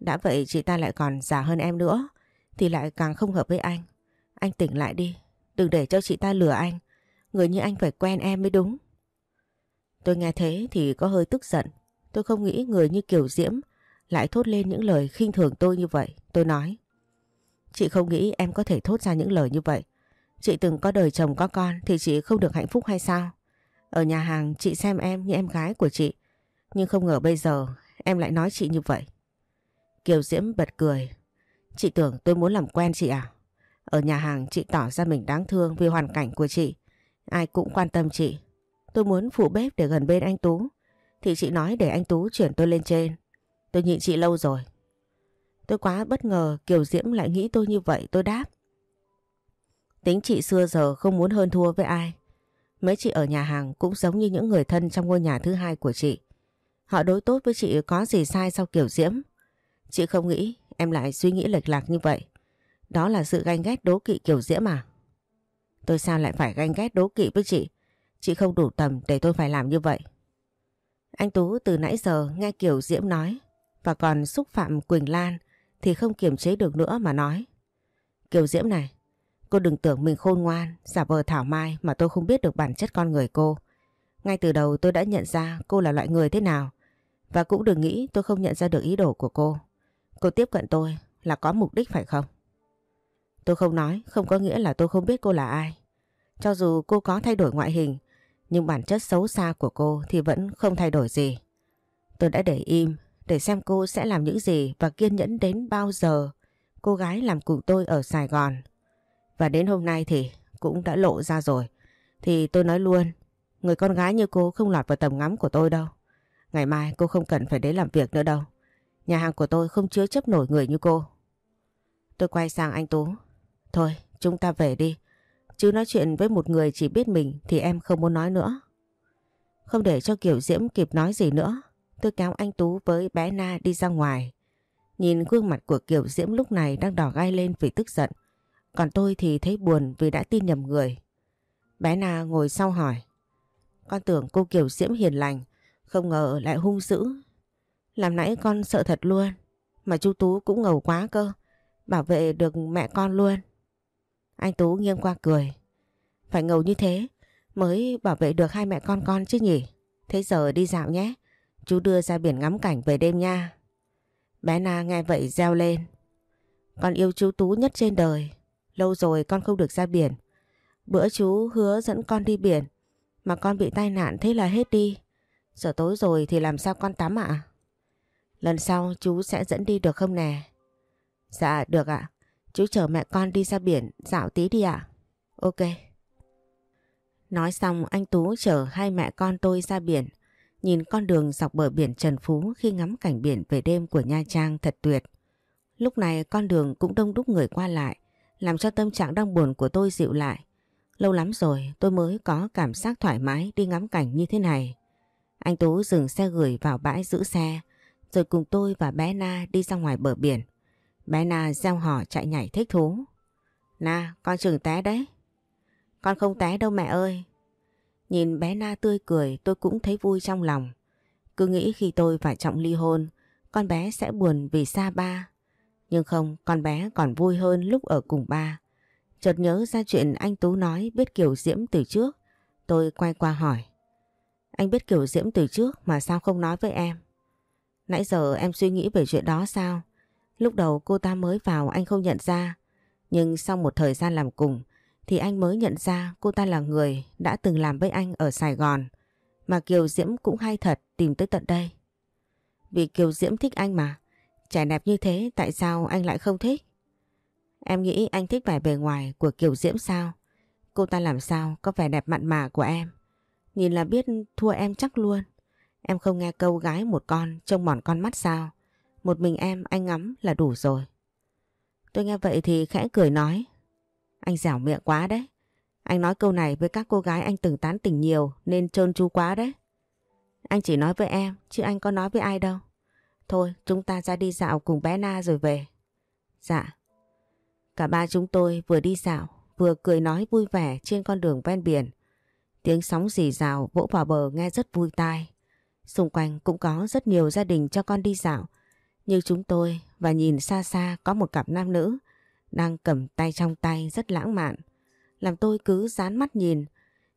Đã vậy chị ta lại còn già hơn em nữa, thì lại càng không hợp với anh. Anh tỉnh lại đi, đừng để cho chị ta lừa anh. Người như anh phải quen em mới đúng. Tôi nghe thế thì có hơi tức giận. Tôi không nghĩ người như Kiều Diễm lại thốt lên những lời khinh thường tôi như vậy. Tôi nói. Chị không nghĩ em có thể thốt ra những lời như vậy. Chị từng có đời chồng có con thì chị không được hạnh phúc hay sao? Ở nhà hàng chị xem em như em gái của chị. Nhưng không ngờ bây giờ em lại nói chị như vậy. Kiều Diễm bật cười. Chị tưởng tôi muốn làm quen chị à? Ở nhà hàng, chị tỏ ra mình đáng thương vì hoàn cảnh của chị. Ai cũng quan tâm chị. Tôi muốn phụ bếp để gần bên anh Tú. Thì chị nói để anh Tú chuyển tôi lên trên. Tôi nhịn chị lâu rồi. Tôi quá bất ngờ, Kiều Diễm lại nghĩ tôi như vậy, tôi đáp. Tính chị xưa giờ không muốn hơn thua với ai. Mấy chị ở nhà hàng cũng giống như những người thân trong ngôi nhà thứ hai của chị. Họ đối tốt với chị có gì sai sau Kiều Diễm. Chị không nghĩ, em lại suy nghĩ lệch lạc như vậy. Đó là sự ganh ghét đố kỵ kiểu Diễm mà Tôi sao lại phải ganh ghét đố kỵ với chị? Chị không đủ tầm để tôi phải làm như vậy. Anh Tú từ nãy giờ nghe Kiều Diễm nói và còn xúc phạm Quỳnh Lan thì không kiềm chế được nữa mà nói. Kiều Diễm này, cô đừng tưởng mình khôn ngoan, giả vờ thảo mai mà tôi không biết được bản chất con người cô. Ngay từ đầu tôi đã nhận ra cô là loại người thế nào và cũng đừng nghĩ tôi không nhận ra được ý đồ của cô. Cô tiếp cận tôi là có mục đích phải không? Tôi không nói không có nghĩa là tôi không biết cô là ai. Cho dù cô có thay đổi ngoại hình nhưng bản chất xấu xa của cô thì vẫn không thay đổi gì. Tôi đã để im để xem cô sẽ làm những gì và kiên nhẫn đến bao giờ cô gái làm cùng tôi ở Sài Gòn. Và đến hôm nay thì cũng đã lộ ra rồi. Thì tôi nói luôn, người con gái như cô không lọt vào tầm ngắm của tôi đâu. Ngày mai cô không cần phải đến làm việc nữa đâu. Nhà hàng của tôi không chứa chấp nổi người như cô. Tôi quay sang anh Tú. Thôi, chúng ta về đi. Chứ nói chuyện với một người chỉ biết mình thì em không muốn nói nữa. Không để cho Kiều Diễm kịp nói gì nữa, tôi kéo anh Tú với bé Na đi ra ngoài. Nhìn gương mặt của Kiều Diễm lúc này đang đỏ gai lên vì tức giận. Còn tôi thì thấy buồn vì đã tin nhầm người. Bé Na ngồi sau hỏi. Con tưởng cô Kiều Diễm hiền lành, không ngờ lại hung dữ. Làm nãy con sợ thật luôn, mà chú Tú cũng ngầu quá cơ, bảo vệ được mẹ con luôn. Anh Tú nghiêng qua cười. Phải ngầu như thế, mới bảo vệ được hai mẹ con con chứ nhỉ? Thế giờ đi dạo nhé. Chú đưa ra biển ngắm cảnh về đêm nha. Bé Na nghe vậy reo lên. Con yêu chú Tú nhất trên đời. Lâu rồi con không được ra biển. Bữa chú hứa dẫn con đi biển. Mà con bị tai nạn thế là hết đi. Giờ tối rồi thì làm sao con tắm ạ? Lần sau chú sẽ dẫn đi được không nè? Dạ được ạ. Chú chở mẹ con đi ra biển dạo tí đi ạ. Ok. Nói xong anh Tú chở hai mẹ con tôi ra biển. Nhìn con đường dọc bờ biển Trần Phú khi ngắm cảnh biển về đêm của Nha Trang thật tuyệt. Lúc này con đường cũng đông đúc người qua lại, làm cho tâm trạng đang buồn của tôi dịu lại. Lâu lắm rồi tôi mới có cảm giác thoải mái đi ngắm cảnh như thế này. Anh Tú dừng xe gửi vào bãi giữ xe, rồi cùng tôi và bé Na đi ra ngoài bờ biển. Bé Na gieo hò chạy nhảy thích thú. Na, con chừng té đấy. Con không té đâu mẹ ơi. Nhìn bé Na tươi cười tôi cũng thấy vui trong lòng. Cứ nghĩ khi tôi phải trọng ly hôn, con bé sẽ buồn vì xa ba. Nhưng không, con bé còn vui hơn lúc ở cùng ba. Chợt nhớ ra chuyện anh Tú nói biết Kiều Diễm từ trước. Tôi quay qua hỏi. Anh biết Kiều Diễm từ trước mà sao không nói với em? Nãy giờ em suy nghĩ về chuyện đó sao? Lúc đầu cô ta mới vào anh không nhận ra. Nhưng sau một thời gian làm cùng, thì anh mới nhận ra cô ta là người đã từng làm với anh ở Sài Gòn. Mà Kiều Diễm cũng hay thật tìm tới tận đây. Vì Kiều Diễm thích anh mà. Trẻ đẹp như thế tại sao anh lại không thích? Em nghĩ anh thích vẻ bề ngoài của Kiều Diễm sao? Cô ta làm sao có vẻ đẹp mặn mà của em? Nhìn là biết thua em chắc luôn. Em không nghe câu gái một con trông mòn con mắt sao. Một mình em, anh ngắm là đủ rồi. Tôi nghe vậy thì khẽ cười nói. Anh dẻo miệng quá đấy. Anh nói câu này với các cô gái anh từng tán tỉnh nhiều nên trơn tru quá đấy. Anh chỉ nói với em, chứ anh có nói với ai đâu. Thôi, chúng ta ra đi dạo cùng bé Na rồi về. Dạ. Cả ba chúng tôi vừa đi dạo, vừa cười nói vui vẻ trên con đường ven biển. Tiếng sóng rì rào vỗ vào bờ nghe rất vui tai. Xung quanh cũng có rất nhiều gia đình cho con đi dạo. Như chúng tôi và nhìn xa xa có một cặp nam nữ đang cầm tay trong tay rất lãng mạn. Làm tôi cứ dán mắt nhìn,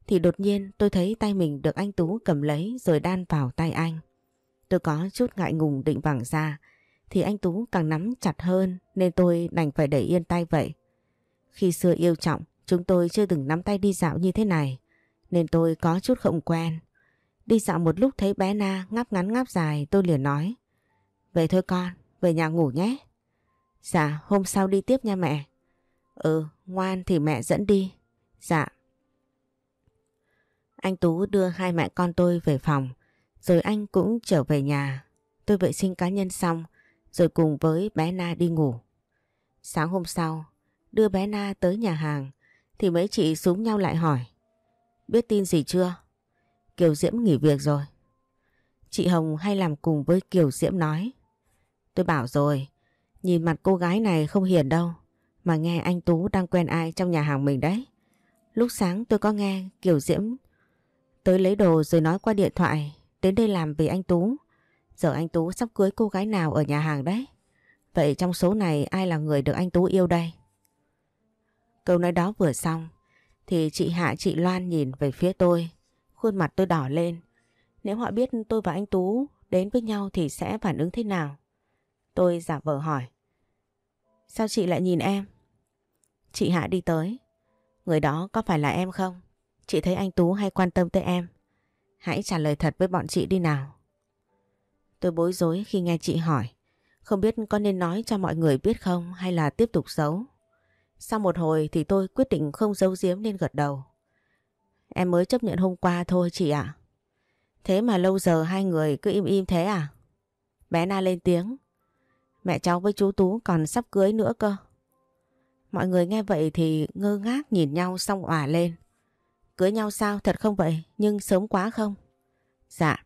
thì đột nhiên tôi thấy tay mình được anh Tú cầm lấy rồi đan vào tay anh. Tôi có chút ngại ngùng định vẳng ra, thì anh Tú càng nắm chặt hơn nên tôi đành phải để yên tay vậy. Khi xưa yêu trọng, chúng tôi chưa từng nắm tay đi dạo như thế này, nên tôi có chút không quen. Đi dạo một lúc thấy bé Na ngáp ngắn ngáp dài, tôi liền nói về thôi con, về nhà ngủ nhé. Dạ, hôm sau đi tiếp nha mẹ. Ừ, ngoan thì mẹ dẫn đi. Dạ. Anh Tú đưa hai mẹ con tôi về phòng, rồi anh cũng trở về nhà. Tôi vệ sinh cá nhân xong, rồi cùng với bé Na đi ngủ. Sáng hôm sau, đưa bé Na tới nhà hàng, thì mấy chị súng nhau lại hỏi. Biết tin gì chưa? Kiều Diễm nghỉ việc rồi. Chị Hồng hay làm cùng với Kiều Diễm nói. Tôi bảo rồi, nhìn mặt cô gái này không hiền đâu, mà nghe anh Tú đang quen ai trong nhà hàng mình đấy. Lúc sáng tôi có nghe Kiều Diễm tới lấy đồ rồi nói qua điện thoại đến đây làm vì anh Tú. Giờ anh Tú sắp cưới cô gái nào ở nhà hàng đấy. Vậy trong số này ai là người được anh Tú yêu đây? Câu nói đó vừa xong thì chị Hạ chị Loan nhìn về phía tôi. Khuôn mặt tôi đỏ lên. Nếu họ biết tôi và anh Tú đến với nhau thì sẽ phản ứng thế nào? Tôi giả vờ hỏi. Sao chị lại nhìn em? Chị Hạ đi tới. Người đó có phải là em không? Chị thấy anh Tú hay quan tâm tới em. Hãy trả lời thật với bọn chị đi nào. Tôi bối rối khi nghe chị hỏi. Không biết có nên nói cho mọi người biết không hay là tiếp tục giấu. Sau một hồi thì tôi quyết định không giấu giếm nên gật đầu. Em mới chấp nhận hôm qua thôi chị ạ. Thế mà lâu giờ hai người cứ im im thế à? Bé Na lên tiếng. Mẹ cháu với chú Tú còn sắp cưới nữa cơ. Mọi người nghe vậy thì ngơ ngác nhìn nhau xong òa lên. Cưới nhau sao thật không vậy nhưng sớm quá không? Dạ.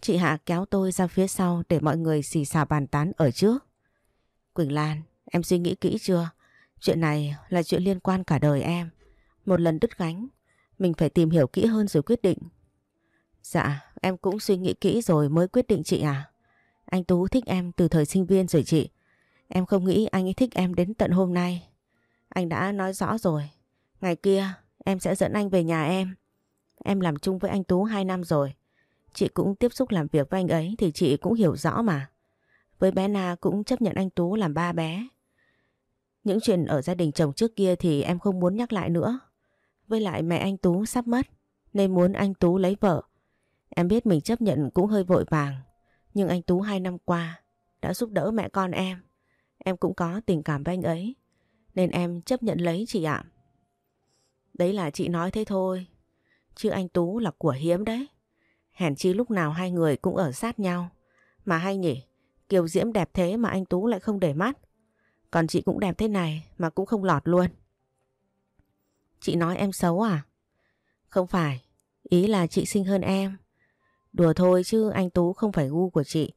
Chị Hạ kéo tôi ra phía sau để mọi người xì xào bàn tán ở trước. Quỳnh Lan, em suy nghĩ kỹ chưa? Chuyện này là chuyện liên quan cả đời em. Một lần đứt gánh, mình phải tìm hiểu kỹ hơn rồi quyết định. Dạ, em cũng suy nghĩ kỹ rồi mới quyết định chị à. Anh Tú thích em từ thời sinh viên rồi chị. Em không nghĩ anh ấy thích em đến tận hôm nay. Anh đã nói rõ rồi. Ngày kia, em sẽ dẫn anh về nhà em. Em làm chung với anh Tú 2 năm rồi. Chị cũng tiếp xúc làm việc với anh ấy thì chị cũng hiểu rõ mà. Với bé Na cũng chấp nhận anh Tú làm ba bé. Những chuyện ở gia đình chồng trước kia thì em không muốn nhắc lại nữa. Với lại mẹ anh Tú sắp mất, nên muốn anh Tú lấy vợ. Em biết mình chấp nhận cũng hơi vội vàng. Nhưng anh Tú hai năm qua đã giúp đỡ mẹ con em. Em cũng có tình cảm với anh ấy. Nên em chấp nhận lấy chị ạ. Đấy là chị nói thế thôi. Chứ anh Tú là của hiếm đấy. Hèn chi lúc nào hai người cũng ở sát nhau. Mà hay nhỉ, Kiều Diễm đẹp thế mà anh Tú lại không để mắt. Còn chị cũng đẹp thế này mà cũng không lọt luôn. Chị nói em xấu à? Không phải, ý là chị xinh hơn em. Đùa thôi chứ anh Tú không phải gu của chị.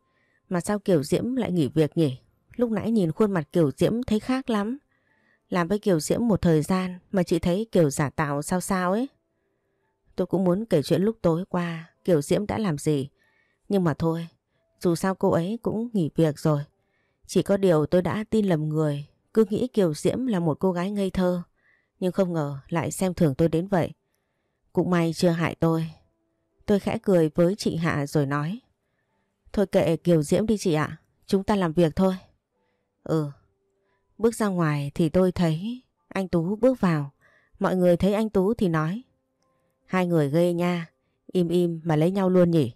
Mà sao Kiều Diễm lại nghỉ việc nhỉ? Lúc nãy nhìn khuôn mặt Kiều Diễm thấy khác lắm. Làm với Kiều Diễm một thời gian mà chị thấy Kiều giả tạo sao sao ấy. Tôi cũng muốn kể chuyện lúc tối qua Kiều Diễm đã làm gì. Nhưng mà thôi, dù sao cô ấy cũng nghỉ việc rồi. Chỉ có điều tôi đã tin lầm người, cứ nghĩ Kiều Diễm là một cô gái ngây thơ. Nhưng không ngờ lại xem thường tôi đến vậy. Cũng may chưa hại tôi. Tôi khẽ cười với chị Hạ rồi nói. Thôi kệ Kiều Diễm đi chị ạ, chúng ta làm việc thôi. Ừ. Bước ra ngoài thì tôi thấy anh Tú bước vào. Mọi người thấy anh Tú thì nói. Hai người ghê nha, im im mà lấy nhau luôn nhỉ.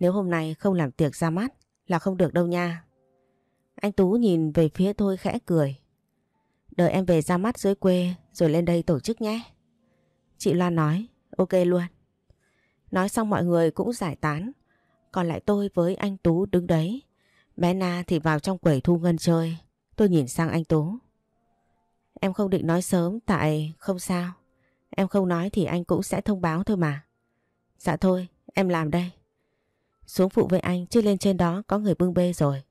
Nếu hôm nay không làm tiệc ra mắt là không được đâu nha. Anh Tú nhìn về phía tôi khẽ cười. Đợi em về ra mắt dưới quê rồi lên đây tổ chức nhé. Chị Loan nói, ok luôn. Nói xong mọi người cũng giải tán. Còn lại tôi với anh Tú đứng đấy. Bé Na thì vào trong quầy thu ngân chơi. Tôi nhìn sang anh Tú. Em không định nói sớm tại không sao. Em không nói thì anh cũng sẽ thông báo thôi mà. Dạ thôi, em làm đây. Xuống phụ với anh chứ lên trên đó có người bưng bê rồi.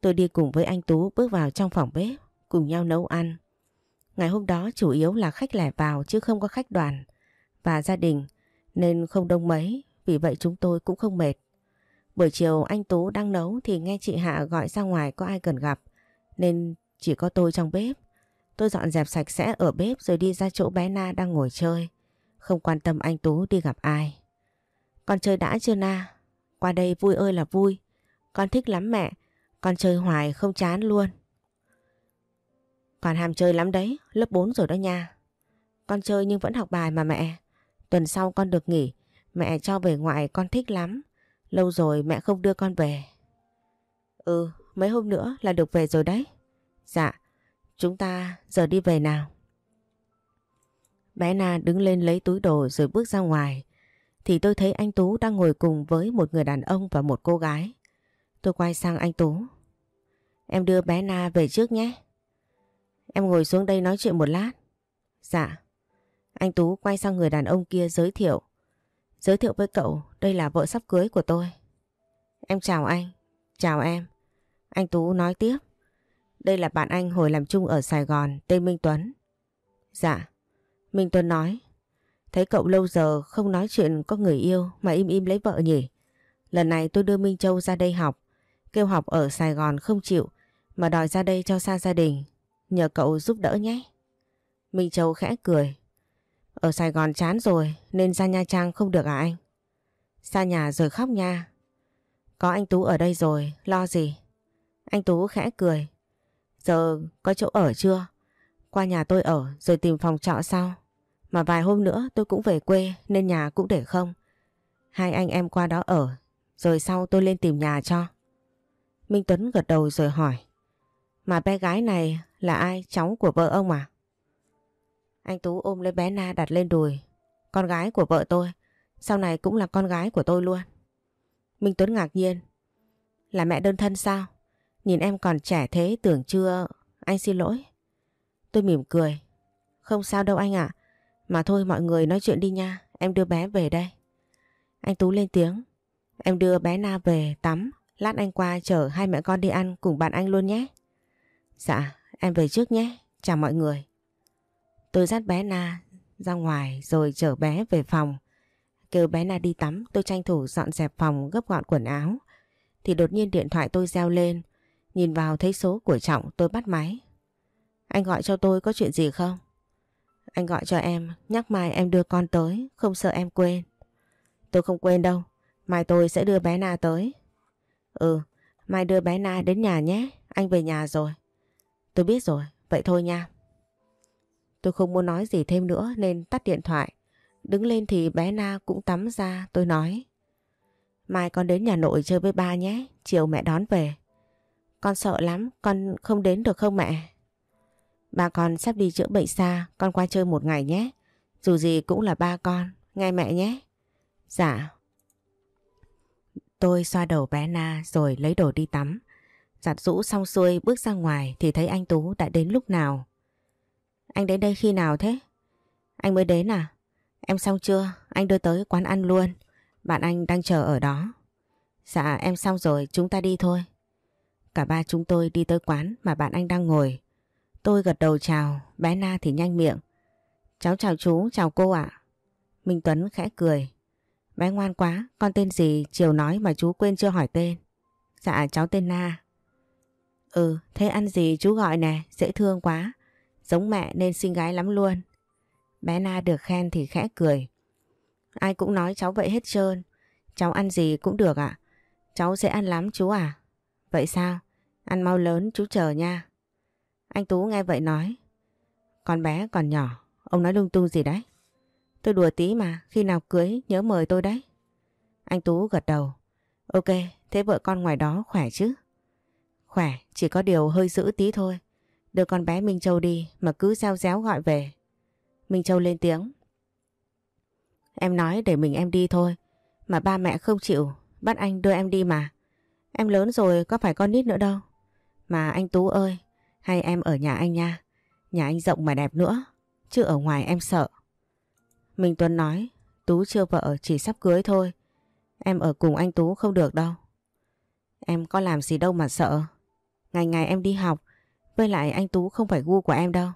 Tôi đi cùng với anh Tú bước vào trong phòng bếp, cùng nhau nấu ăn. Ngày hôm đó chủ yếu là khách lẻ vào chứ không có khách đoàn và gia đình nên không đông mấy, vì vậy chúng tôi cũng không mệt. Buổi chiều anh Tú đang nấu thì nghe chị Hạ gọi ra ngoài có ai cần gặp nên chỉ có tôi trong bếp. Tôi dọn dẹp sạch sẽ ở bếp rồi đi ra chỗ bé Na đang ngồi chơi. Không quan tâm anh Tú đi gặp ai. Con chơi đã chưa Na? Qua đây vui ơi là vui. Con thích lắm mẹ. Con chơi hoài không chán luôn. Con ham chơi lắm đấy, lớp 4 rồi đó nha. Con chơi nhưng vẫn học bài mà mẹ. Tuần sau con được nghỉ, mẹ cho về ngoại con thích lắm. Lâu rồi mẹ không đưa con về. Ừ, mấy hôm nữa là được về rồi đấy. Dạ, chúng ta giờ đi về nào. Bé Na đứng lên lấy túi đồ rồi bước ra ngoài. Thì tôi thấy anh Tú đang ngồi cùng với một người đàn ông và một cô gái. Tôi quay sang anh Tú. Em đưa bé Na về trước nhé. Em ngồi xuống đây nói chuyện một lát. Dạ. Anh Tú quay sang người đàn ông kia giới thiệu. Giới thiệu với cậu, đây là vợ sắp cưới của tôi. Em chào anh. Chào em. Anh Tú nói tiếp. Đây là bạn anh hồi làm chung ở Sài Gòn, tên Minh Tuấn. Dạ. Minh Tuấn nói. Thấy cậu lâu giờ không nói chuyện có người yêu mà im im lấy vợ nhỉ. Lần này tôi đưa Minh Châu ra đây học. Kêu học ở Sài Gòn không chịu mà đòi ra đây cho xa gia đình. Nhờ cậu giúp đỡ nhé. Minh Châu khẽ cười. Ở Sài Gòn chán rồi nên ra Nha Trang không được à anh? Xa nhà rồi khóc nha. Có anh Tú ở đây rồi, lo gì? Anh Tú khẽ cười. Giờ có chỗ ở chưa? Qua nhà tôi ở rồi tìm phòng trọ sau. Mà vài hôm nữa tôi cũng về quê nên nhà cũng để không. Hai anh em qua đó ở rồi sau tôi lên tìm nhà cho. Minh Tuấn gật đầu rồi hỏi. Mà bé gái này là ai? Cháu của vợ ông à? Anh Tú ôm lấy bé Na đặt lên đùi. Con gái của vợ tôi. Sau này cũng là con gái của tôi luôn. Minh Tuấn ngạc nhiên. Là mẹ đơn thân sao? Nhìn em còn trẻ thế tưởng chưa... Anh xin lỗi. Tôi mỉm cười. Không sao đâu anh ạ. Mà thôi mọi người nói chuyện đi nha. Em đưa bé về đây. Anh Tú lên tiếng. Em đưa bé Na về tắm. Lát anh qua chở hai mẹ con đi ăn cùng bạn anh luôn nhé. Dạ, em về trước nhé. Chào mọi người. Tôi dắt bé Na ra ngoài rồi chở bé về phòng. Kêu bé Na đi tắm, tôi tranh thủ dọn dẹp phòng gấp gọn quần áo. Thì đột nhiên điện thoại tôi reo lên. Nhìn vào thấy số của Trọng tôi bắt máy. Anh gọi cho tôi có chuyện gì không? Anh gọi cho em, nhắc mai em đưa con tới, không sợ em quên. Tôi không quên đâu, mai tôi sẽ đưa bé Na tới. Ừ, mai đưa bé Na đến nhà nhé, anh về nhà rồi. Tôi biết rồi, vậy thôi nha. Tôi không muốn nói gì thêm nữa nên tắt điện thoại. Đứng lên thì bé Na cũng tắm ra, tôi nói. Mai con đến nhà nội chơi với ba nhé, chiều mẹ đón về. Con sợ lắm, con không đến được không mẹ? Ba con sắp đi chữa bệnh xa, con qua chơi một ngày nhé. Dù gì cũng là ba con, nghe mẹ nhé. Dạ. Tôi xoa đầu bé Na rồi lấy đồ đi tắm. Giặt rũ xong xuôi bước ra ngoài thì thấy anh Tú đã đến lúc nào. Anh đến đây khi nào thế? Anh mới đến à? Em xong chưa? Anh đưa tới quán ăn luôn. Bạn anh đang chờ ở đó. Dạ em xong rồi chúng ta đi thôi. Cả ba chúng tôi đi tới quán mà bạn anh đang ngồi. Tôi gật đầu chào, bé Na thì nhanh miệng. Cháu chào chú, chào cô ạ. Minh Tuấn khẽ cười. Bé ngoan quá, con tên gì chiều nói mà chú quên chưa hỏi tên. Dạ cháu tên Na. Ừ, thế ăn gì chú gọi nè, dễ thương quá. Giống mẹ nên xinh gái lắm luôn. Bé Na được khen thì khẽ cười. Ai cũng nói cháu vậy hết trơn. Cháu ăn gì cũng được ạ. Cháu sẽ ăn lắm chú à. Vậy sao? Ăn mau lớn chú chờ nha. Anh Tú nghe vậy nói. Con bé còn nhỏ, ông nói lung tung gì đấy? Tôi đùa tí mà, khi nào cưới nhớ mời tôi đấy. Anh Tú gật đầu. Ok, thế vợ con ngoài đó khỏe chứ? Khỏe, chỉ có điều hơi dữ tí thôi. Đưa con bé Minh Châu đi mà cứ reo réo gọi về. Minh Châu lên tiếng. Em nói để mình em đi thôi. Mà ba mẹ không chịu, bắt anh đưa em đi mà. Em lớn rồi có phải con nít nữa đâu. Mà anh Tú ơi, hay em ở nhà anh nha. Nhà anh rộng mà đẹp nữa, chứ ở ngoài em sợ. Minh Tuấn nói, Tú chưa vợ chỉ sắp cưới thôi. Em ở cùng anh Tú không được đâu. Em có làm gì đâu mà sợ. Ngày ngày em đi học, với lại anh Tú không phải gu của em đâu.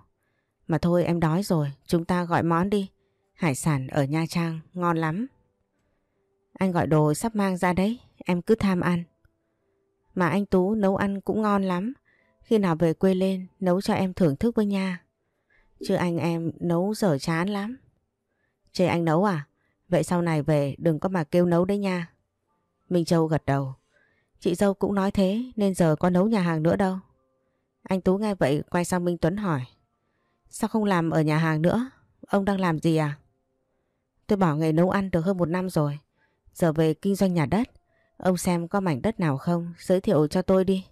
Mà thôi em đói rồi, chúng ta gọi món đi. Hải sản ở Nha Trang ngon lắm. Anh gọi đồ sắp mang ra đấy, em cứ tham ăn. Mà anh Tú nấu ăn cũng ngon lắm. Khi nào về quê lên nấu cho em thưởng thức với nha. Chứ anh em nấu dở chán lắm. Chê anh nấu à? Vậy sau này về đừng có mà kêu nấu đấy nha. Minh Châu gật đầu. Chị dâu cũng nói thế nên giờ có nấu nhà hàng nữa đâu. Anh Tú nghe vậy quay sang Minh Tuấn hỏi. Sao không làm ở nhà hàng nữa? Ông đang làm gì à? Tôi bỏ nghề nấu ăn được hơn một năm rồi. Giờ về kinh doanh nhà đất. Ông xem có mảnh đất nào không, giới thiệu cho tôi đi.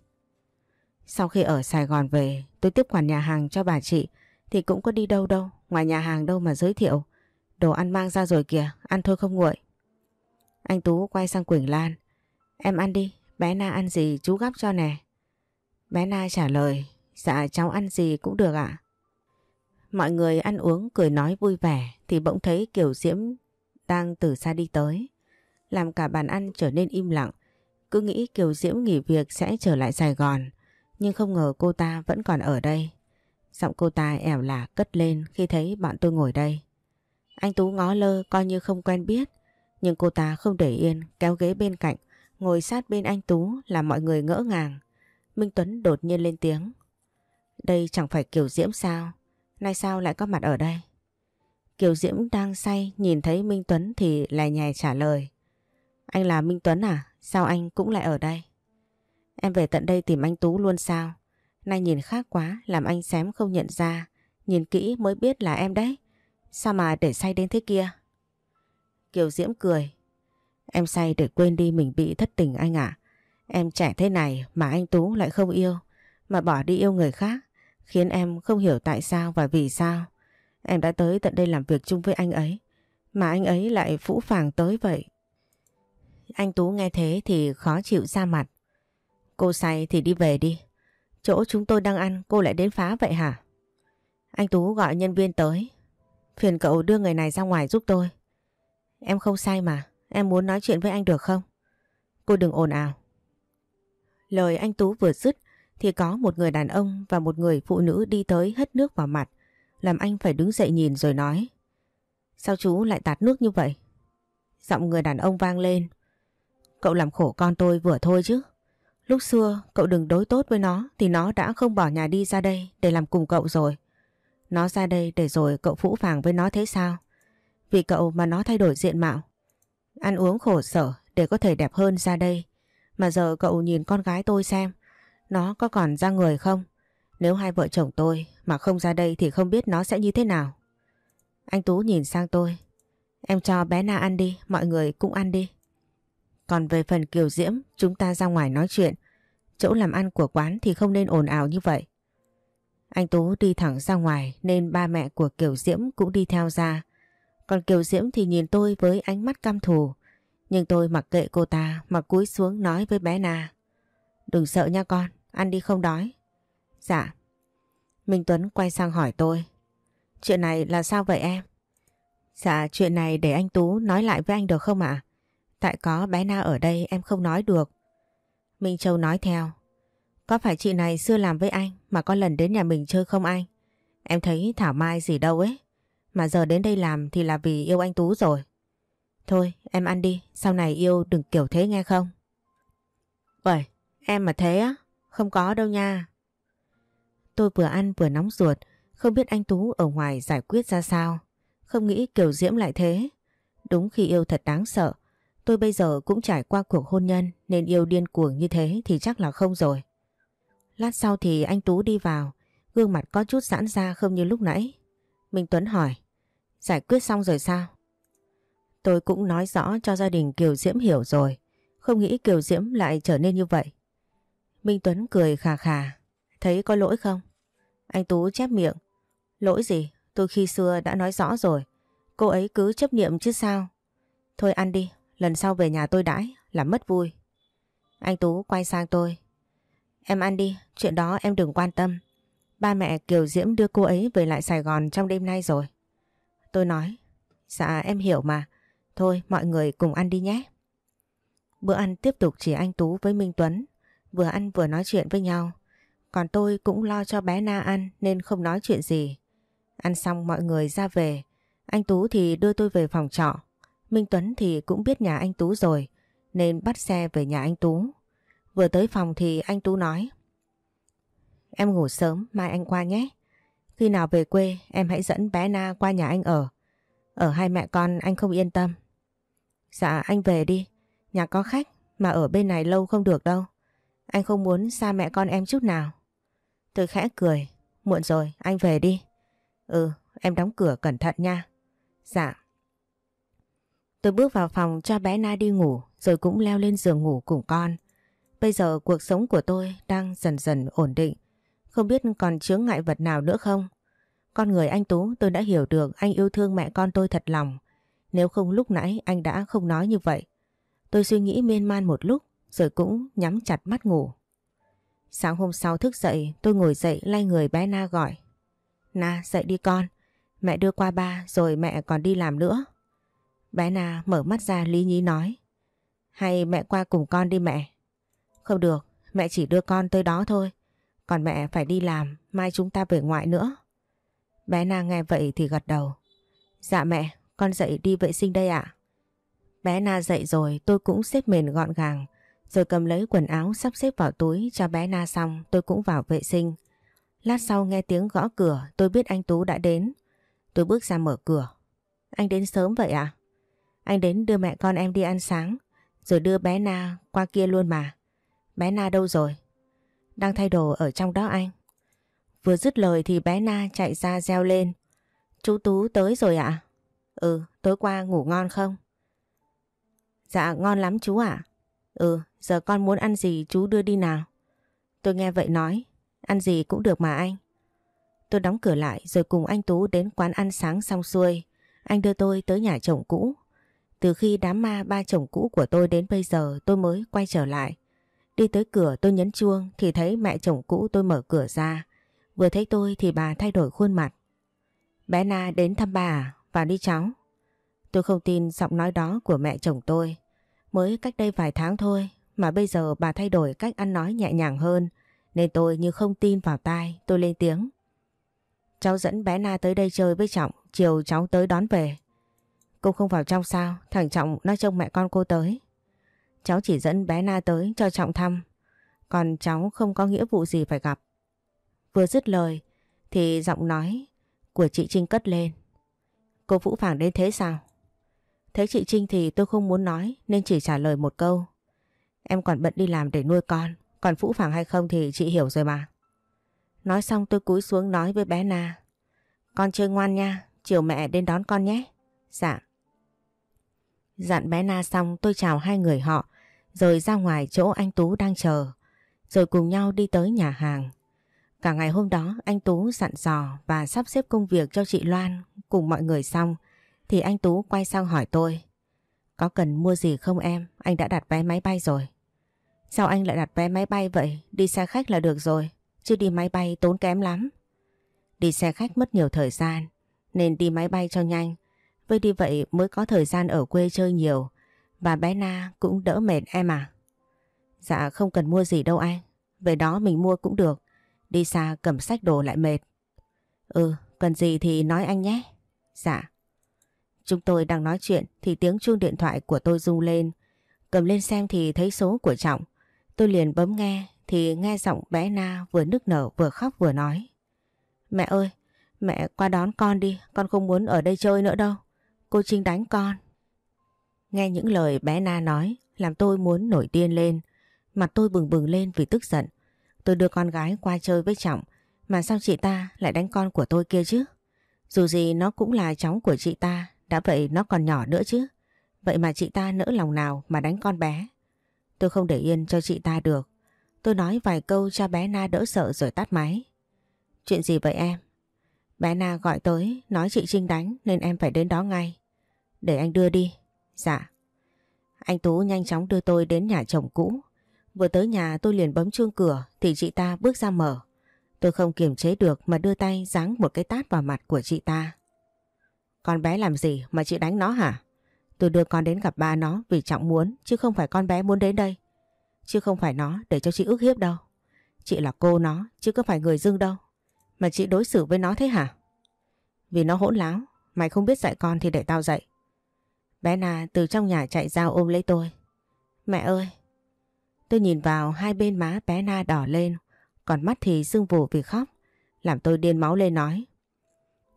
Sau khi ở Sài Gòn về, tôi tiếp quản nhà hàng cho bà chị, thì cũng có đi đâu đâu, ngoài nhà hàng đâu mà giới thiệu. Đồ ăn mang ra rồi kìa, ăn thôi không nguội. Anh Tú quay sang Quỳnh Lan. Em ăn đi, bé Na ăn gì chú gắp cho nè. Bé Na trả lời, dạ cháu ăn gì cũng được ạ. Mọi người ăn uống cười nói vui vẻ thì bỗng thấy Kiều Diễm đang từ xa đi tới. Làm cả bàn ăn trở nên im lặng. Cứ nghĩ Kiều Diễm nghỉ việc sẽ trở lại Sài Gòn. Nhưng không ngờ cô ta vẫn còn ở đây. Giọng cô ta ẻo lả cất lên khi thấy bọn tôi ngồi đây. Anh Tú ngó lơ coi như không quen biết. Nhưng cô ta không để yên kéo ghế bên cạnh ngồi sát bên anh Tú làm mọi người ngỡ ngàng. Minh Tuấn đột nhiên lên tiếng. Đây chẳng phải Kiều Diễm sao? Nay sao lại có mặt ở đây? Kiều Diễm đang say, nhìn thấy Minh Tuấn thì lè nhè trả lời. Anh là Minh Tuấn à? Sao anh cũng lại ở đây? Em về tận đây tìm anh Tú luôn sao? Nay nhìn khác quá, làm anh xém không nhận ra. Nhìn kỹ mới biết là em đấy. Sao mà để say đến thế kia? Kiều Diễm cười. Em say để quên đi mình bị thất tình anh ạ. Em trẻ thế này mà anh Tú lại không yêu. Mà bỏ đi yêu người khác. Khiến em không hiểu tại sao và vì sao. Em đã tới tận đây làm việc chung với anh ấy. Mà anh ấy lại phũ phàng tới vậy. Anh Tú nghe thế thì khó chịu ra mặt. Cô say thì đi về đi. Chỗ chúng tôi đang ăn, cô lại đến phá vậy hả? Anh Tú gọi nhân viên tới. Phiền cậu đưa người này ra ngoài giúp tôi. Em không say mà. Em muốn nói chuyện với anh được không? Cô đừng ồn ào. Lời anh Tú vừa dứt thì có một người đàn ông và một người phụ nữ đi tới hất nước vào mặt. Làm anh phải đứng dậy nhìn rồi nói. Sao chú lại tạt nước như vậy? Giọng người đàn ông vang lên. Cậu làm khổ con tôi vừa thôi chứ. Lúc xưa cậu đừng đối tốt với nó thì nó đã không bỏ nhà đi ra đây để làm cùng cậu rồi. Nó ra đây để rồi cậu phũ phàng với nó thế sao? Vì cậu mà nó thay đổi diện mạo. Ăn uống khổ sở để có thể đẹp hơn ra đây. Mà giờ cậu nhìn con gái tôi xem. Nó có còn ra người không? Nếu hai vợ chồng tôi mà không ra đây thì không biết nó sẽ như thế nào. Anh Tú nhìn sang tôi. Em cho bé Na ăn đi, mọi người cũng ăn đi. Còn về phần Kiều Diễm, chúng ta ra ngoài nói chuyện. Chỗ làm ăn của quán thì không nên ồn ào như vậy. Anh Tú đi thẳng ra ngoài nên ba mẹ của Kiều Diễm cũng đi theo ra. Còn Kiều Diễm thì nhìn tôi với ánh mắt căm thù. Nhưng tôi mặc kệ cô ta mà cúi xuống nói với bé Na. Đừng sợ nha con, ăn đi không đói. Dạ. Minh Tuấn quay sang hỏi tôi. Chuyện này là sao vậy em? Dạ chuyện này để anh Tú nói lại với anh được không ạ? Tại có bé Na ở đây em không nói được. Minh Châu nói theo. Có phải chị này xưa làm với anh mà có lần đến nhà mình chơi không anh? Em thấy Thảo Mai gì đâu ấy. Mà giờ đến đây làm thì là vì yêu anh Tú rồi. Thôi em ăn đi, sau này yêu đừng kiểu thế nghe không? bởi em mà thế á? Không có đâu nha. Tôi vừa ăn vừa nóng ruột, không biết anh Tú ở ngoài giải quyết ra sao. Không nghĩ kiểu diễm lại thế. Đúng khi yêu thật đáng sợ. Tôi bây giờ cũng trải qua cuộc hôn nhân nên yêu điên cuồng như thế thì chắc là không rồi. Lát sau thì anh Tú đi vào, gương mặt có chút giãn ra không như lúc nãy. Minh Tuấn hỏi, giải quyết xong rồi sao? Tôi cũng nói rõ cho gia đình Kiều Diễm hiểu rồi, không nghĩ Kiều Diễm lại trở nên như vậy. Minh Tuấn cười khà khà, thấy có lỗi không? Anh Tú chép miệng, lỗi gì? Tôi khi xưa đã nói rõ rồi, cô ấy cứ chấp niệm chứ sao. Thôi ăn đi, lần sau về nhà tôi đãi, làm mất vui. Anh Tú quay sang tôi. Em ăn đi, chuyện đó em đừng quan tâm. Ba mẹ Kiều Diễm đưa cô ấy về lại Sài Gòn trong đêm nay rồi. Tôi nói, dạ em hiểu mà. Thôi mọi người cùng ăn đi nhé. Bữa ăn tiếp tục chỉ anh Tú với Minh Tuấn. Vừa ăn vừa nói chuyện với nhau. Còn tôi cũng lo cho bé Na ăn nên không nói chuyện gì. Ăn xong mọi người ra về. Anh Tú thì đưa tôi về phòng trọ. Minh Tuấn thì cũng biết nhà anh Tú rồi nên bắt xe về nhà anh Tú. Vừa tới phòng thì anh Tú nói Em ngủ sớm, mai anh qua nhé. Khi nào về quê em hãy dẫn bé Na qua nhà anh ở. Ở hai mẹ con anh không yên tâm. Dạ anh về đi, nhà có khách mà ở bên này lâu không được đâu. Anh không muốn xa mẹ con em chút nào. Tôi khẽ cười, muộn rồi, anh về đi. Ừ, em đóng cửa cẩn thận nha. Dạ. Tôi bước vào phòng cho bé Na đi ngủ rồi cũng leo lên giường ngủ cùng con. Bây giờ cuộc sống của tôi đang dần dần ổn định. Không biết còn chướng ngại vật nào nữa không? Con người anh Tú tôi đã hiểu được anh yêu thương mẹ con tôi thật lòng. Nếu không lúc nãy anh đã không nói như vậy. Tôi suy nghĩ miên man một lúc rồi cũng nhắm chặt mắt ngủ. Sáng hôm sau thức dậy tôi ngồi dậy lay người bé Na gọi. Na dậy đi con. Mẹ đưa qua ba rồi mẹ còn đi làm nữa. Bé Na mở mắt ra lý nhí nói. Hay mẹ qua cùng con đi mẹ. Không được, mẹ chỉ đưa con tới đó thôi. Còn mẹ phải đi làm, mai chúng ta về ngoại nữa. Bé Na nghe vậy thì gật đầu. Dạ mẹ, con dậy đi vệ sinh đây ạ. Bé Na dậy rồi, tôi cũng xếp mền gọn gàng. Rồi cầm lấy quần áo sắp xếp vào túi cho bé Na xong, tôi cũng vào vệ sinh. Lát sau nghe tiếng gõ cửa, tôi biết anh Tú đã đến. Tôi bước ra mở cửa. Anh đến sớm vậy à? Anh đến đưa mẹ con em đi ăn sáng. Rồi đưa bé Na qua kia luôn mà. Bé Na đâu rồi? Đang thay đồ ở trong đó anh. Vừa dứt lời thì bé Na chạy ra reo lên. Chú Tú tới rồi ạ? Ừ, tối qua ngủ ngon không? Dạ ngon lắm chú ạ. Ừ, giờ con muốn ăn gì chú đưa đi nào. Tôi nghe vậy nói, ăn gì cũng được mà anh. Tôi đóng cửa lại rồi cùng anh Tú đến quán ăn sáng xong xuôi. Anh đưa tôi tới nhà chồng cũ. Từ khi đám ma ba chồng cũ của tôi đến bây giờ tôi mới quay trở lại. Đi tới cửa tôi nhấn chuông thì thấy mẹ chồng cũ tôi mở cửa ra. Vừa thấy tôi thì bà thay đổi khuôn mặt. Bé Na đến thăm bà à? Vào đi cháu. Tôi không tin giọng nói đó của mẹ chồng tôi. Mới cách đây vài tháng thôi, mà bây giờ bà thay đổi cách ăn nói nhẹ nhàng hơn, nên tôi như không tin vào tai tôi lên tiếng. Cháu dẫn bé Na tới đây chơi với Trọng, chiều cháu tới đón về. Cô không vào trong sao, thằng Trọng nó trông mẹ con cô tới. Cháu chỉ dẫn bé Na tới cho Trọng thăm, còn cháu không có nghĩa vụ gì phải gặp. Vừa dứt lời, thì giọng nói của chị Trinh cất lên. Cô Vũ Phàng đến thế sao? Thấy chị Trinh thì tôi không muốn nói nên chỉ trả lời một câu. Em còn bận đi làm để nuôi con, còn Vũ Phàng hay không thì chị hiểu rồi mà. Nói xong tôi cúi xuống nói với bé Na. Con chơi ngoan nha, chiều mẹ đến đón con nhé. Dạ. Dặn bé Na xong tôi chào hai người họ, rồi ra ngoài chỗ anh Tú đang chờ, rồi cùng nhau đi tới nhà hàng. Cả ngày hôm đó, anh Tú dặn dò và sắp xếp công việc cho chị Loan cùng mọi người xong, thì anh Tú quay sang hỏi tôi, Có cần mua gì không em? Anh đã đặt vé máy bay rồi. Sao anh lại đặt vé máy bay vậy? Đi xe khách là được rồi. Chứ đi máy bay tốn kém lắm. Đi xe khách mất nhiều thời gian, nên đi máy bay cho nhanh. Với đi vậy mới có thời gian ở quê chơi nhiều, và bé Na cũng đỡ mệt em à. Dạ không cần mua gì đâu anh. Về đó mình mua cũng được. Đi xa cầm sách đồ lại mệt. Ừ, cần gì thì nói anh nhé. Dạ. Chúng tôi đang nói chuyện thì tiếng chuông điện thoại của tôi rung lên. Cầm lên xem thì thấy số của Trọng. Tôi liền bấm nghe thì nghe giọng bé Na vừa nức nở vừa khóc vừa nói. Mẹ ơi, mẹ qua đón con đi, con không muốn ở đây chơi nữa đâu. Cô Trinh đánh con. Nghe những lời bé Na nói làm tôi muốn nổi điên lên. Mặt tôi bừng bừng lên vì tức giận. Tôi đưa con gái qua chơi với Trọng, mà sao chị ta lại đánh con của tôi kia chứ? Dù gì nó cũng là cháu của chị ta, đã vậy nó còn nhỏ nữa chứ. Vậy mà chị ta nỡ lòng nào mà đánh con bé. Tôi không để yên cho chị ta được. Tôi nói vài câu cho bé Na đỡ sợ rồi tắt máy. Chuyện gì vậy em? Bé Na gọi tới, nói chị Trinh đánh nên em phải đến đó ngay. Để anh đưa đi. Dạ. Anh Tú nhanh chóng đưa tôi đến nhà chồng cũ. Vừa tới nhà tôi liền bấm chuông cửa thì chị ta bước ra mở. Tôi không kiềm chế được mà đưa tay giáng một cái tát vào mặt của chị ta. Con bé làm gì mà chị đánh nó hả? Tôi đưa con đến gặp ba nó vì trọng muốn chứ không phải con bé muốn đến đây. Chứ không phải nó để cho chị ức hiếp đâu. Chị là cô nó chứ có phải người dưng đâu. Mà chị đối xử với nó thế hả? Vì nó hỗn láo, mày không biết dạy con thì để tao dạy. Bé Na từ trong nhà chạy ra ôm lấy tôi. Mẹ ơi! Tôi nhìn vào hai bên má bé Na đỏ lên, còn mắt thì sưng vù vì khóc. Làm tôi điên máu lên nói.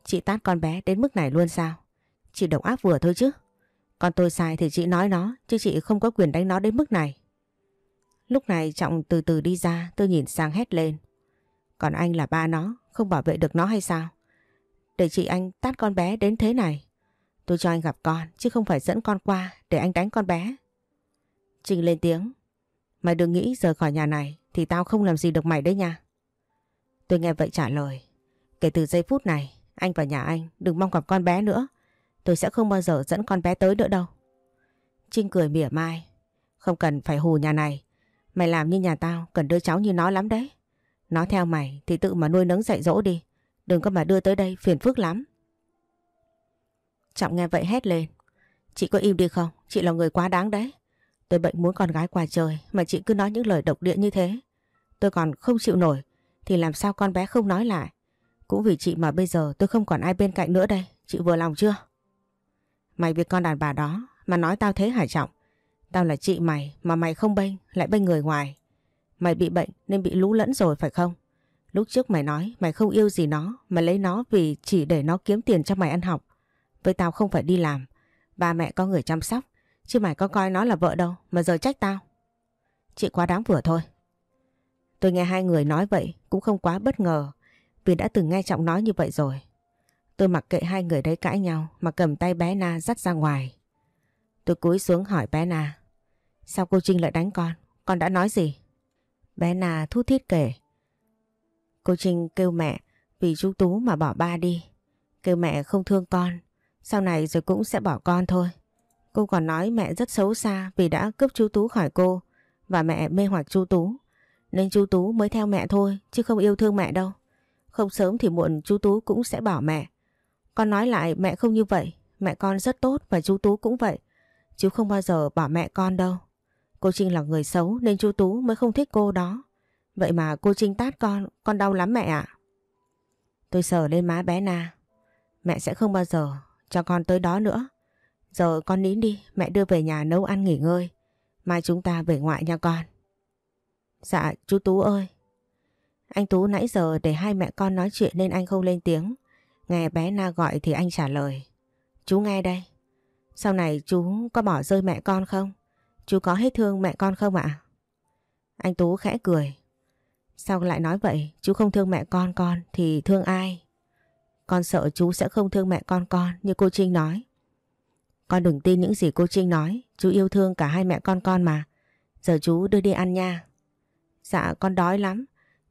Chị tát con bé đến mức này luôn sao? Chị độc ác vừa thôi chứ. Con tôi sai thì chị nói nó, chứ chị không có quyền đánh nó đến mức này. Lúc này Trọng từ từ đi ra, tôi nhìn sang hét lên. Còn anh là ba nó, không bảo vệ được nó hay sao? Để chị anh tát con bé đến thế này. Tôi cho anh gặp con, chứ không phải dẫn con qua để anh đánh con bé. Trinh lên tiếng. Mày đừng nghĩ rời khỏi nhà này thì tao không làm gì được mày đấy nha. Tôi nghe vậy trả lời. Kể từ giây phút này, anh và nhà anh đừng mong gặp con bé nữa. Tôi sẽ không bao giờ dẫn con bé tới nữa đâu. Trinh cười mỉa mai. Không cần phải hù nhà này. Mày làm như nhà tao cần đưa cháu như nó lắm đấy. Nó theo mày thì tự mà nuôi nấng dạy dỗ đi. Đừng có mà đưa tới đây phiền phức lắm. Trọng nghe vậy hét lên. Chị có im đi không? Chị là người quá đáng đấy. Tôi bệnh muốn con gái qua chơi, mà chị cứ nói những lời độc địa như thế. Tôi còn không chịu nổi, thì làm sao con bé không nói lại. Cũng vì chị mà bây giờ tôi không còn ai bên cạnh nữa đây. Chị vừa lòng chưa? Mày vì con đàn bà đó, mà nói tao thế hả Trọng? Tao là chị mày, mà mày không bênh, lại bênh người ngoài. Mày bị bệnh nên bị lú lẫn rồi phải không? Lúc trước mày nói mày không yêu gì nó, mà lấy nó vì chỉ để nó kiếm tiền cho mày ăn học. Với tao không phải đi làm. Ba mẹ có người chăm sóc. Chứ mày có coi nó là vợ đâu, mà giờ trách tao. Chị quá đáng vừa thôi. Tôi nghe hai người nói vậy cũng không quá bất ngờ, vì đã từng nghe Trọng nói như vậy rồi. Tôi mặc kệ hai người đấy cãi nhau, mà cầm tay bé Na dắt ra ngoài. Tôi cúi xuống hỏi bé Na. Sao cô Trinh lại đánh con? Con đã nói gì? Bé Na thút thít kể. Cô Trinh kêu mẹ vì chú Tú mà bỏ ba đi. Kêu mẹ không thương con. Sau này rồi cũng sẽ bỏ con thôi. Cô còn nói mẹ rất xấu xa vì đã cướp chú Tú khỏi cô và mẹ mê hoặc chú Tú. Nên chú Tú mới theo mẹ thôi chứ không yêu thương mẹ đâu. Không sớm thì muộn chú Tú cũng sẽ bỏ mẹ. Con nói lại mẹ không như vậy. Mẹ con rất tốt và chú Tú cũng vậy. Chú không bao giờ bỏ mẹ con đâu. Cô Trinh là người xấu nên chú Tú mới không thích cô đó. Vậy mà cô Trinh tát con, con đau lắm mẹ ạ. Tôi sờ lên má bé Na. Mẹ sẽ không bao giờ cho con tới đó nữa. Giờ con nín đi, mẹ đưa về nhà nấu ăn nghỉ ngơi. Mai chúng ta về ngoại nha con. Dạ, chú Tú ơi. Anh Tú nãy giờ để hai mẹ con nói chuyện nên anh không lên tiếng. Nghe bé Na gọi thì anh trả lời. Chú nghe đây. Sau này chú có bỏ rơi mẹ con không? Chú có hết thương mẹ con không ạ? Anh Tú khẽ cười. Sao lại nói vậy? Chú không thương mẹ con con thì thương ai? Con sợ chú sẽ không thương mẹ con con như cô Trinh nói. Con đừng tin những gì cô Trinh nói. Chú yêu thương cả hai mẹ con con mà. Giờ chú đưa đi ăn nha. Dạ con đói lắm.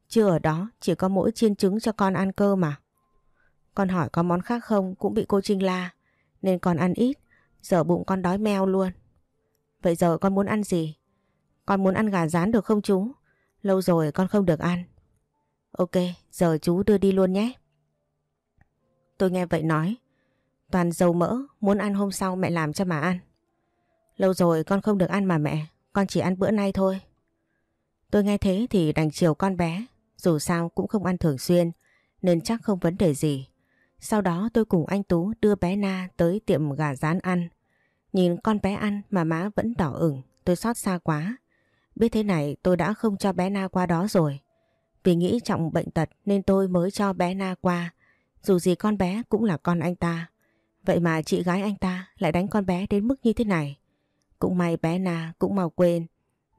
Chưa ở đó chỉ có mỗi chiên trứng cho con ăn cơ mà. Con hỏi có món khác không cũng bị cô Trinh la. Nên con ăn ít. Giờ bụng con đói meo luôn. Vậy giờ con muốn ăn gì? Con muốn ăn gà rán được không chú? Lâu rồi con không được ăn. Ok, giờ chú đưa đi luôn nhé. Tôi nghe vậy nói. Toàn dầu mỡ, muốn ăn hôm sau mẹ làm cho mà ăn. Lâu rồi con không được ăn mà mẹ, con chỉ ăn bữa nay thôi. Tôi nghe thế thì đành chiều con bé, dù sao cũng không ăn thường xuyên, nên chắc không vấn đề gì. Sau đó tôi cùng anh Tú đưa bé Na tới tiệm gà rán ăn. Nhìn con bé ăn mà má vẫn đỏ ửng, tôi xót xa quá. Biết thế này tôi đã không cho bé Na qua đó rồi. Vì nghĩ trọng bệnh tật nên tôi mới cho bé Na qua. Dù gì con bé cũng là con anh ta. Vậy mà chị gái anh ta lại đánh con bé đến mức như thế này. Cũng may bé Na cũng mau quên,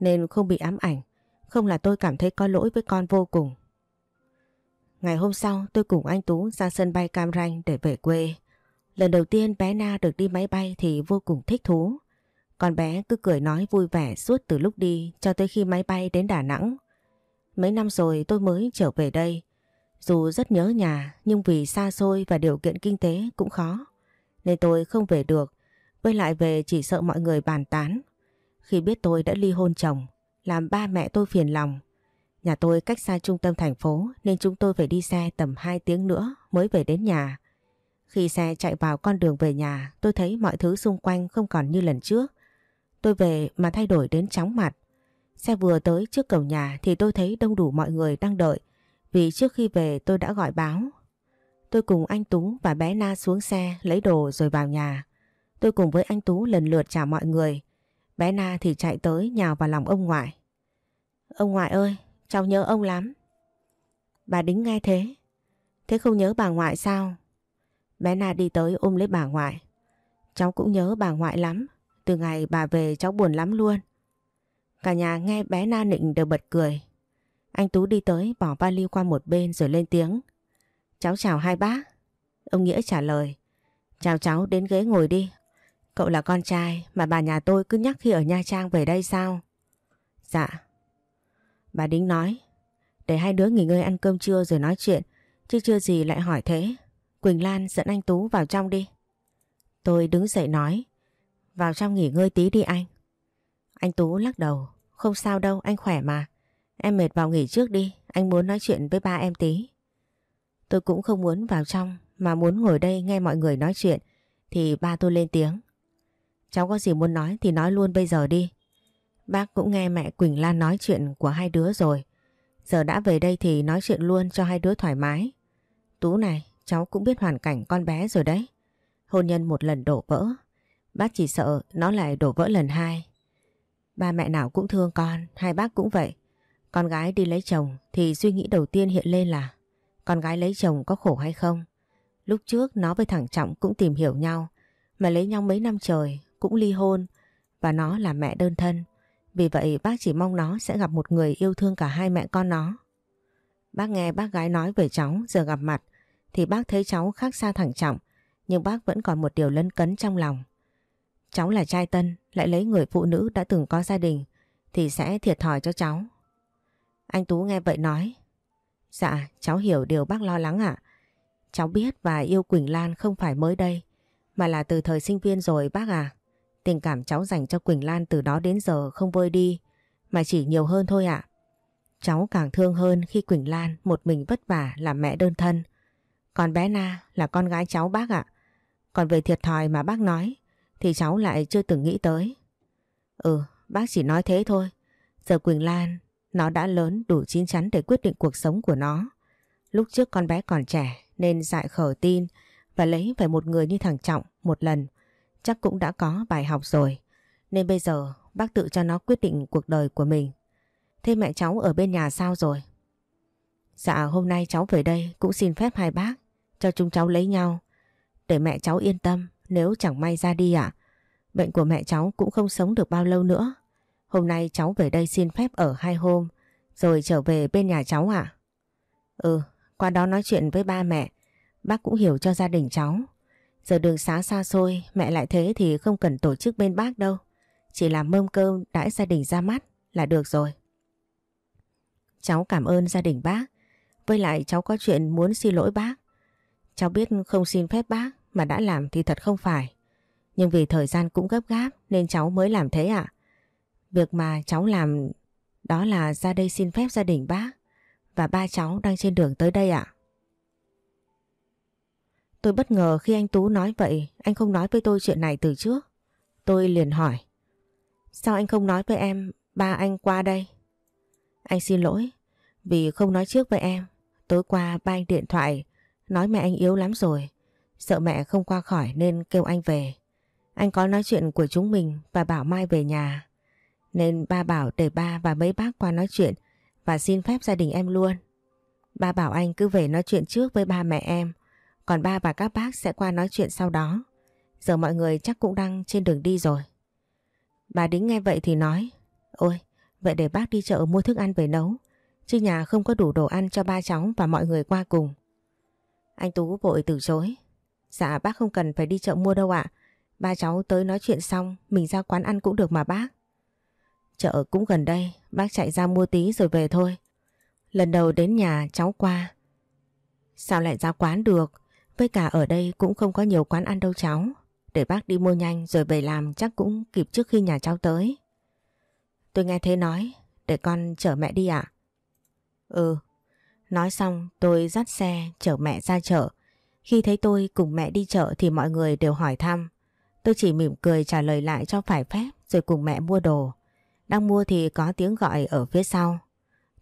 nên không bị ám ảnh. Không là tôi cảm thấy có lỗi với con vô cùng. Ngày hôm sau, tôi cùng anh Tú ra sân bay Cam Ranh để về quê. Lần đầu tiên bé Na được đi máy bay thì vô cùng thích thú. Con bé cứ cười nói vui vẻ suốt từ lúc đi cho tới khi máy bay đến Đà Nẵng. Mấy năm rồi tôi mới trở về đây. Dù rất nhớ nhà, nhưng vì xa xôi và điều kiện kinh tế cũng khó. Nên tôi không về được. Với lại về chỉ sợ mọi người bàn tán. Khi biết tôi đã ly hôn chồng, làm ba mẹ tôi phiền lòng. Nhà tôi cách xa trung tâm thành phố nên chúng tôi phải đi xe tầm 2 tiếng nữa mới về đến nhà. Khi xe chạy vào con đường về nhà tôi thấy mọi thứ xung quanh không còn như lần trước. Tôi về mà thay đổi đến chóng mặt. Xe vừa tới trước cổng nhà thì tôi thấy đông đủ mọi người đang đợi vì trước khi về tôi đã gọi báo. Tôi cùng anh Tú và bé Na xuống xe lấy đồ rồi vào nhà. Tôi cùng với anh Tú lần lượt chào mọi người. Bé Na thì chạy tới nhào vào lòng ông ngoại. Ông ngoại ơi, cháu nhớ ông lắm. Bà đính nghe thế. Thế không nhớ bà ngoại sao? Bé Na đi tới ôm lấy bà ngoại. Cháu cũng nhớ bà ngoại lắm. Từ ngày bà về cháu buồn lắm luôn. Cả nhà nghe bé Na nịnh đều bật cười. Anh Tú đi tới bỏ vali qua một bên rồi lên tiếng. Cháu chào hai bác. Ông Nghĩa trả lời. Chào cháu đến ghế ngồi đi. Cậu là con trai mà bà nhà tôi cứ nhắc khi ở Nha Trang về đây sao? Dạ. Bà Đính nói. Để hai đứa nghỉ ngơi ăn cơm trưa rồi nói chuyện. Chứ chưa gì lại hỏi thế. Quỳnh Lan dẫn anh Tú vào trong đi. Tôi đứng dậy nói. Vào trong nghỉ ngơi tí đi anh. Anh Tú lắc đầu. Không sao đâu, anh khỏe mà. Em mệt vào nghỉ trước đi, anh muốn nói chuyện với ba em tí. Tôi cũng không muốn vào trong, mà muốn ngồi đây nghe mọi người nói chuyện. Thì ba tôi lên tiếng. Cháu có gì muốn nói thì nói luôn bây giờ đi. Bác cũng nghe mẹ Quỳnh Lan nói chuyện của hai đứa rồi. Giờ đã về đây thì nói chuyện luôn cho hai đứa thoải mái. Tú này, cháu cũng biết hoàn cảnh con bé rồi đấy. Hôn nhân một lần đổ vỡ. Bác chỉ sợ nó lại đổ vỡ lần hai. Ba mẹ nào cũng thương con, hai bác cũng vậy. Con gái đi lấy chồng thì suy nghĩ đầu tiên hiện lên là con gái lấy chồng có khổ hay không? Lúc trước nó với thằng Trọng cũng tìm hiểu nhau, mà lấy nhau mấy năm trời, cũng ly hôn, và nó là mẹ đơn thân. Vì vậy, bác chỉ mong nó sẽ gặp một người yêu thương cả hai mẹ con nó. Bác nghe bác gái nói về cháu giờ gặp mặt, thì bác thấy cháu khác xa thằng Trọng, nhưng bác vẫn còn một điều lân cấn trong lòng. Cháu là trai tân, lại lấy người phụ nữ đã từng có gia đình, thì sẽ thiệt thòi cho cháu. Anh Tú nghe vậy nói Dạ cháu hiểu điều bác lo lắng ạ. Cháu biết và yêu Quỳnh Lan không phải mới đây mà là từ thời sinh viên rồi bác à. Tình cảm cháu dành cho Quỳnh Lan từ đó đến giờ không vơi đi mà chỉ nhiều hơn thôi ạ. Cháu càng thương hơn khi Quỳnh Lan một mình vất vả làm mẹ đơn thân. Còn bé Na là con gái cháu bác ạ. Còn về thiệt thòi mà bác nói thì cháu lại chưa từng nghĩ tới. Ừ, bác chỉ nói thế thôi. Giờ Quỳnh Lan nó đã lớn đủ chín chắn để quyết định cuộc sống của nó. Lúc trước con bé còn trẻ nên dại khở tin và lấy phải một người như thằng Trọng một lần chắc cũng đã có bài học rồi. Nên bây giờ bác tự cho nó quyết định cuộc đời của mình. Thế mẹ cháu ở bên nhà sao rồi? Dạ hôm nay cháu về đây cũng xin phép hai bác cho chúng cháu lấy nhau. Để mẹ cháu yên tâm, nếu chẳng may ra đi ạ. Bệnh của mẹ cháu cũng không sống được bao lâu nữa. Hôm nay cháu về đây xin phép ở hai hôm rồi trở về bên nhà cháu à? Ừ, qua đó nói chuyện với ba mẹ. Bác cũng hiểu cho gia đình cháu. Giờ đường xá xa xôi, mẹ lại thế thì không cần tổ chức bên bác đâu. Chỉ làm mâm cơm đãi gia đình ra mắt là được rồi. Cháu cảm ơn gia đình bác. Với lại cháu có chuyện muốn xin lỗi bác. Cháu biết không xin phép bác mà đã làm thì thật không phải. Nhưng vì thời gian cũng gấp gáp nên cháu mới làm thế ạ. Việc mà cháu làm đó là ra đây xin phép gia đình bác và ba cháu đang trên đường tới đây ạ. Tôi bất ngờ khi anh Tú nói vậy, anh không nói với tôi chuyện này từ trước. Tôi liền hỏi, sao anh không nói với em ba anh qua đây? Anh xin lỗi, vì không nói trước với em. Tối qua ba anh điện thoại, nói mẹ anh yếu lắm rồi. Sợ mẹ không qua khỏi nên kêu anh về. Anh có nói chuyện của chúng mình và bảo Mai về nhà. Nên ba bảo để ba và mấy bác qua nói chuyện và xin phép gia đình em luôn. Ba bảo anh cứ về nói chuyện trước với ba mẹ em. Còn ba và các bác sẽ qua nói chuyện sau đó. Giờ mọi người chắc cũng đang trên đường đi rồi. Bà Đính nghe vậy thì nói Ôi, vậy để bác đi chợ mua thức ăn về nấu. Chứ nhà không có đủ đồ ăn cho ba cháu và mọi người qua cùng. Anh Tú vội từ chối. Dạ bác không cần phải đi chợ mua đâu ạ. Ba cháu tới nói chuyện xong mình ra quán ăn cũng được mà bác. Chợ cũng gần đây, bác chạy ra mua tí rồi về thôi. Lần đầu đến nhà cháu qua. Sao lại ra quán được? Với cả ở đây cũng không có nhiều quán ăn đâu cháu. Để bác đi mua nhanh rồi về làm chắc cũng kịp trước khi nhà cháu tới. Tôi nghe thế nói, để con chở mẹ đi ạ. Ừ. Nói xong tôi dắt xe chở mẹ ra chợ. Khi thấy tôi cùng mẹ đi chợ thì mọi người đều hỏi thăm. Tôi chỉ mỉm cười trả lời lại cho phải phép rồi cùng mẹ mua đồ. Đang mua thì có tiếng gọi ở phía sau.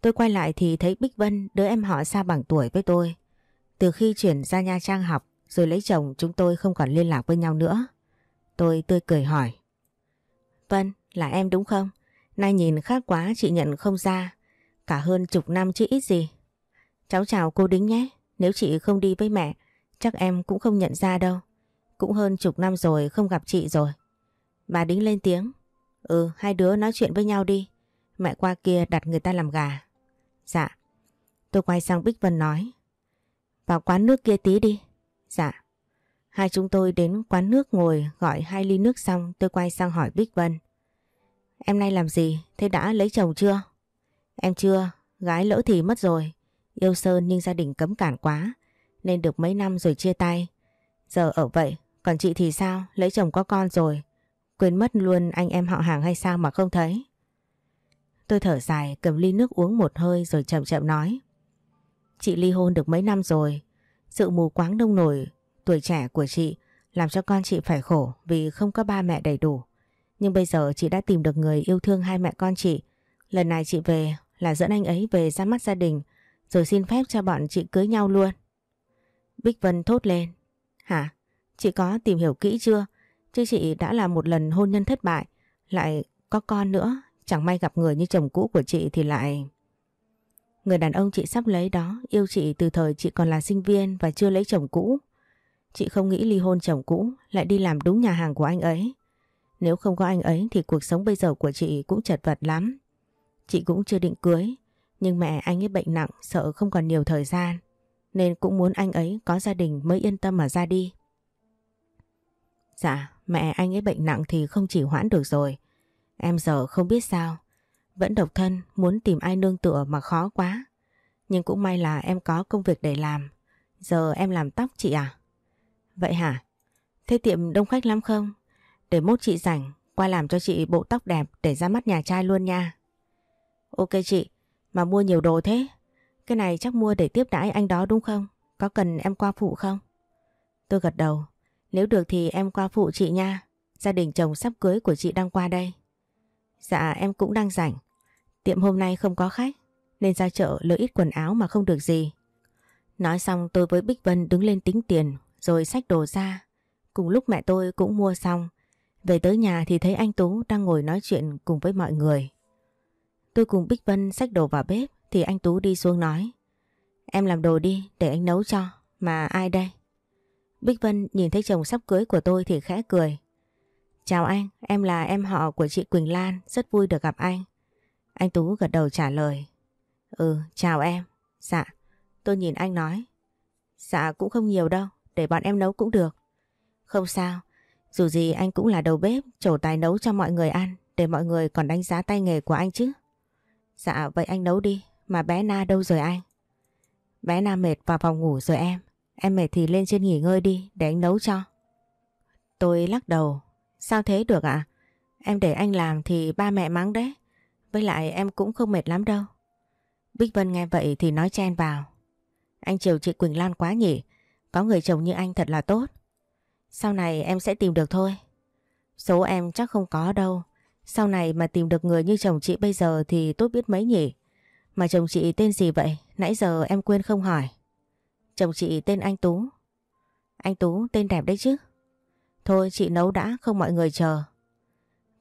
Tôi quay lại thì thấy Bích Vân đứa em họ xa bằng tuổi với tôi. Từ khi chuyển ra Nha Trang học rồi lấy chồng chúng tôi không còn liên lạc với nhau nữa. Tôi tươi cười hỏi. Vân, là em đúng không? Nay nhìn khác quá chị nhận không ra. Cả hơn chục năm chứ ít gì. Cháu chào cô Đính nhé. Nếu chị không đi với mẹ, chắc em cũng không nhận ra đâu. Cũng hơn chục năm rồi không gặp chị rồi. Bà Đính lên tiếng. Ừ, hai đứa nói chuyện với nhau đi. Mẹ qua kia đặt người ta làm gà. Dạ. Tôi quay sang Bích Vân nói. Vào quán nước kia tí đi. Dạ. Hai chúng tôi đến quán nước ngồi gọi hai ly nước xong tôi quay sang hỏi Bích Vân. Em nay làm gì? Thế đã lấy chồng chưa? Em chưa, gái lỡ thì mất rồi. Yêu Sơn nhưng gia đình cấm cản quá nên được mấy năm rồi chia tay. Giờ ở vậy, còn chị thì sao? Lấy chồng có con rồi. Quên mất luôn anh em họ hàng hay sao mà không thấy? Tôi thở dài, cầm ly nước uống một hơi rồi chậm chậm nói. Chị ly hôn được mấy năm rồi. Sự mù quáng nông nổi, tuổi trẻ của chị làm cho con chị phải khổ vì không có ba mẹ đầy đủ. Nhưng bây giờ chị đã tìm được người yêu thương hai mẹ con chị. Lần này chị về là dẫn anh ấy về ra mắt gia đình, rồi xin phép cho bọn chị cưới nhau luôn. Bích Vân thốt lên. Hả? Chị có tìm hiểu kỹ chưa? Chứ chị đã là một lần hôn nhân thất bại, lại có con nữa, chẳng may gặp người như chồng cũ của chị thì lại... Người đàn ông chị sắp lấy đó yêu chị từ thời chị còn là sinh viên và chưa lấy chồng cũ. Chị không nghĩ ly hôn chồng cũ lại đi làm đúng nhà hàng của anh ấy. Nếu không có anh ấy thì cuộc sống bây giờ của chị cũng chật vật lắm. Chị cũng chưa định cưới, nhưng mẹ anh ấy bệnh nặng sợ không còn nhiều thời gian. Nên cũng muốn anh ấy có gia đình mới yên tâm mà ra đi. Dạ, mẹ anh ấy bệnh nặng thì không chỉ hoãn được rồi. Em giờ không biết sao. Vẫn độc thân, muốn tìm ai nương tựa mà khó quá. Nhưng cũng may là em có công việc để làm. Giờ em làm tóc chị à? Vậy hả? Thế tiệm đông khách lắm không? Để mốt chị rảnh, qua làm cho chị bộ tóc đẹp để ra mắt nhà trai luôn nha. Ok chị, mà mua nhiều đồ thế. Cái này chắc mua để tiếp đãi anh đó đúng không? Có cần em qua phụ không? Tôi gật đầu. Nếu được thì em qua phụ chị nha. Gia đình chồng sắp cưới của chị đang qua đây. Dạ em cũng đang rảnh. Tiệm hôm nay không có khách, nên ra chợ lỡ ít quần áo mà không được gì. Nói xong tôi với Bích Vân đứng lên tính tiền, rồi xách đồ ra. Cùng lúc mẹ tôi cũng mua xong. Về tới nhà thì thấy anh Tú đang ngồi nói chuyện cùng với mọi người. Tôi cùng Bích Vân xách đồ vào bếp thì anh Tú đi xuống nói. Em làm đồ đi, để anh nấu cho. Mà ai đây? Bích Vân nhìn thấy chồng sắp cưới của tôi thì khẽ cười. Chào anh, em là em họ của chị Quỳnh Lan, rất vui được gặp anh. Anh Tú gật đầu trả lời. Ừ, chào em. Dạ, tôi nhìn anh nói. Dạ cũng không nhiều đâu, để bọn em nấu cũng được. Không sao, dù gì anh cũng là đầu bếp, trổ tài nấu cho mọi người ăn, để mọi người còn đánh giá tay nghề của anh chứ. Dạ vậy anh nấu đi, mà bé Na đâu rồi anh? Bé Na mệt vào phòng ngủ rồi em. Em mệt thì lên trên nghỉ ngơi đi, để anh nấu cho. Tôi lắc đầu. Sao thế được ạ? Em để anh làm thì ba mẹ mắng đấy. Với lại em cũng không mệt lắm đâu. Bích Vân nghe vậy thì nói chen vào. Anh chiều chị Quỳnh Lan quá nhỉ. Có người chồng như anh thật là tốt. Sau này em sẽ tìm được thôi. Số em chắc không có đâu. Sau này mà tìm được người như chồng chị bây giờ thì tốt biết mấy nhỉ. Mà chồng chị tên gì vậy? Nãy giờ em quên không hỏi. Chồng chị tên anh Tú. Anh Tú tên đẹp đấy chứ. Thôi chị nấu đã không mọi người chờ.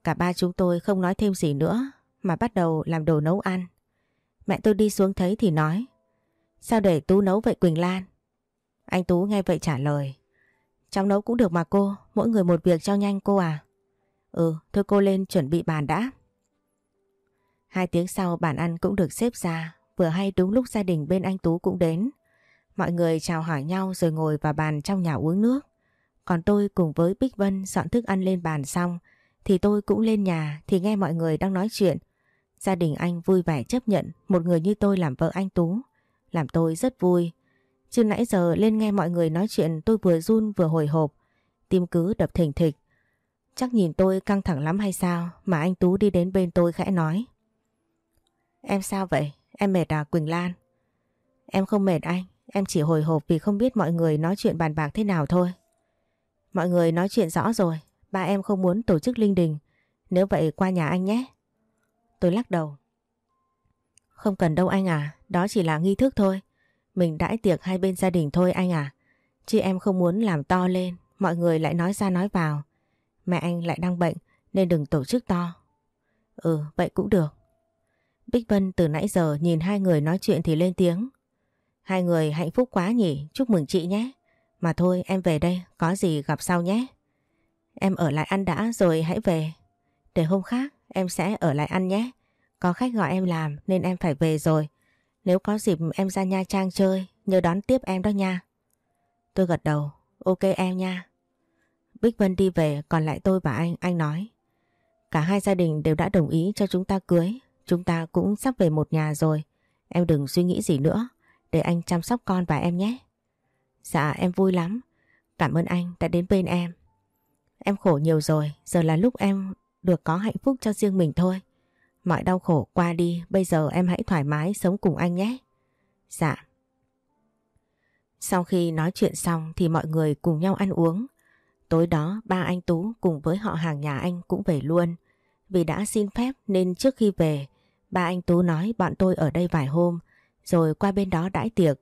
Cả ba chúng tôi không nói thêm gì nữa mà bắt đầu làm đồ nấu ăn. Mẹ tôi đi xuống thấy thì nói Sao để Tú nấu vậy Quỳnh Lan? Anh Tú nghe vậy trả lời Cháu nấu cũng được mà cô, mỗi người một việc cho nhanh cô à. Ừ, thôi cô lên chuẩn bị bàn đã. Hai tiếng sau bàn ăn cũng được xếp ra, vừa hay đúng lúc gia đình bên anh Tú cũng đến. Mọi người chào hỏi nhau rồi ngồi vào bàn trong nhà uống nước. Còn tôi cùng với Bích Vân dọn thức ăn lên bàn xong thì tôi cũng lên nhà thì nghe mọi người đang nói chuyện. Gia đình anh vui vẻ chấp nhận một người như tôi làm vợ anh Tú. Làm tôi rất vui. Chứ nãy giờ lên nghe mọi người nói chuyện tôi vừa run vừa hồi hộp. Tim cứ đập thình thịch. Chắc nhìn tôi căng thẳng lắm hay sao mà anh Tú đi đến bên tôi khẽ nói. Em sao vậy? Em mệt à Quỳnh Lan? Em không mệt anh, em chỉ hồi hộp vì không biết mọi người nói chuyện bàn bạc thế nào thôi. Mọi người nói chuyện rõ rồi, ba em không muốn tổ chức linh đình, nếu vậy qua nhà anh nhé. Tôi lắc đầu. Không cần đâu anh à, đó chỉ là nghi thức thôi. Mình đãi tiệc hai bên gia đình thôi anh à. Chứ em không muốn làm to lên, mọi người lại nói ra nói vào. Mẹ anh lại đang bệnh nên đừng tổ chức to. Ừ, vậy cũng được. Bích Vân từ nãy giờ nhìn hai người nói chuyện thì lên tiếng. Hai người hạnh phúc quá nhỉ, chúc mừng chị nhé. Mà thôi em về đây, có gì gặp sau nhé. Em ở lại ăn đã rồi hãy về. Để hôm khác em sẽ ở lại ăn nhé. Có khách gọi em làm nên em phải về rồi. Nếu có dịp em ra Nha Trang chơi, nhớ đón tiếp em đó nha. Tôi gật đầu, ok em nha. Bích Vân đi về còn lại tôi và anh, anh nói. Cả hai gia đình đều đã đồng ý cho chúng ta cưới. Chúng ta cũng sắp về một nhà rồi. Em đừng suy nghĩ gì nữa. Để anh chăm sóc con và em nhé. Dạ em vui lắm. Cảm ơn anh đã đến bên em. Em khổ nhiều rồi. Giờ là lúc em được có hạnh phúc cho riêng mình thôi. Mọi đau khổ qua đi. Bây giờ em hãy thoải mái sống cùng anh nhé. Dạ. Sau khi nói chuyện xong thì mọi người cùng nhau ăn uống. Tối đó ba anh Tú cùng với họ hàng nhà anh cũng về luôn. Vì đã xin phép nên trước khi về, ba anh Tú nói bọn tôi ở đây vài hôm, rồi qua bên đó đãi tiệc.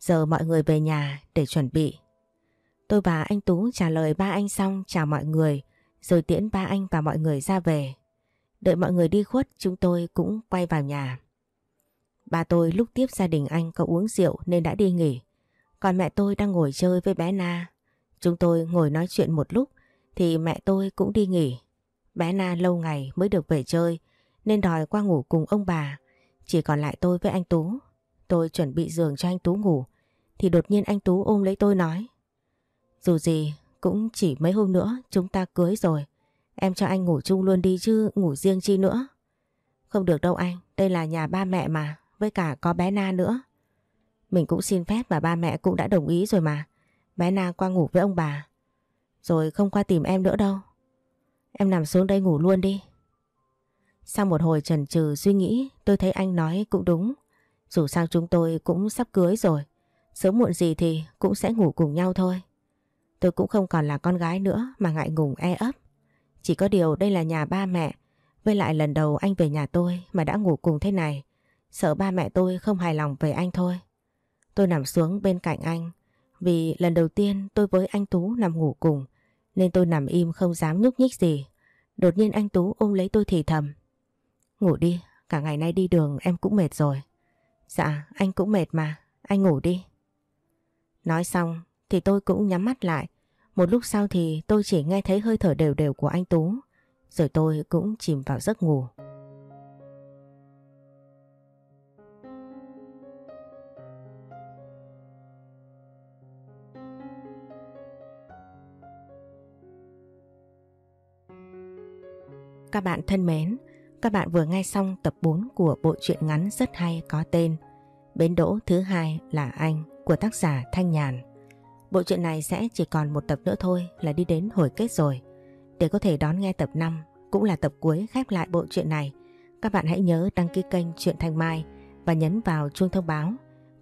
Giờ mọi người về nhà để chuẩn bị. Tôi và anh Tú trả lời ba anh xong chào mọi người, rồi tiễn ba anh và mọi người ra về. Đợi mọi người đi khuất chúng tôi cũng quay vào nhà. Ba tôi lúc tiếp gia đình anh có uống rượu nên đã đi nghỉ. Còn mẹ tôi đang ngồi chơi với bé Na. Chúng tôi ngồi nói chuyện một lúc thì mẹ tôi cũng đi nghỉ. Bé Na lâu ngày mới được về chơi nên đòi qua ngủ cùng ông bà. Chỉ còn lại tôi với anh Tú. Tôi chuẩn bị giường cho anh Tú ngủ thì đột nhiên anh Tú ôm lấy tôi nói Dù gì cũng chỉ mấy hôm nữa chúng ta cưới rồi. Em cho anh ngủ chung luôn đi chứ ngủ riêng chi nữa. Không được đâu anh, đây là nhà ba mẹ mà, với cả có bé Na nữa. Mình cũng xin phép và ba mẹ cũng đã đồng ý rồi mà. Bé Na qua ngủ với ông bà. Rồi không qua tìm em nữa đâu. Em nằm xuống đây ngủ luôn đi. Sau một hồi chần chừ suy nghĩ tôi thấy anh nói cũng đúng. Dù sao chúng tôi cũng sắp cưới rồi. Sớm muộn gì thì cũng sẽ ngủ cùng nhau thôi. Tôi cũng không còn là con gái nữa mà ngại ngùng e ấp. Chỉ có điều đây là nhà ba mẹ. Với lại lần đầu anh về nhà tôi mà đã ngủ cùng thế này. Sợ ba mẹ tôi không hài lòng về anh thôi. Tôi nằm xuống bên cạnh anh. Vì lần đầu tiên tôi với anh Tú nằm ngủ cùng. Nên tôi nằm im không dám nhúc nhích gì. Đột nhiên anh Tú ôm lấy tôi thì thầm. Ngủ đi, cả ngày nay đi đường em cũng mệt rồi. Dạ, anh cũng mệt mà, anh ngủ đi. Nói xong thì tôi cũng nhắm mắt lại. Một lúc sau thì tôi chỉ nghe thấy hơi thở đều đều của anh Tú. Rồi tôi cũng chìm vào giấc ngủ. Các bạn thân mến, các bạn vừa nghe xong tập 4 của bộ truyện ngắn rất hay có tên Bến đỗ thứ hai là anh của tác giả Thanh Nhàn. Bộ truyện này sẽ chỉ còn một tập nữa thôi là đi đến hồi kết rồi. Để có thể đón nghe tập 5 cũng là tập cuối khép lại bộ truyện này, các bạn hãy nhớ đăng ký kênh Truyện Thanh Mai và nhấn vào chuông thông báo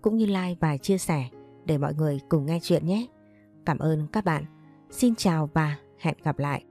cũng như like và chia sẻ để mọi người cùng nghe chuyện nhé. Cảm ơn các bạn. Xin chào và hẹn gặp lại.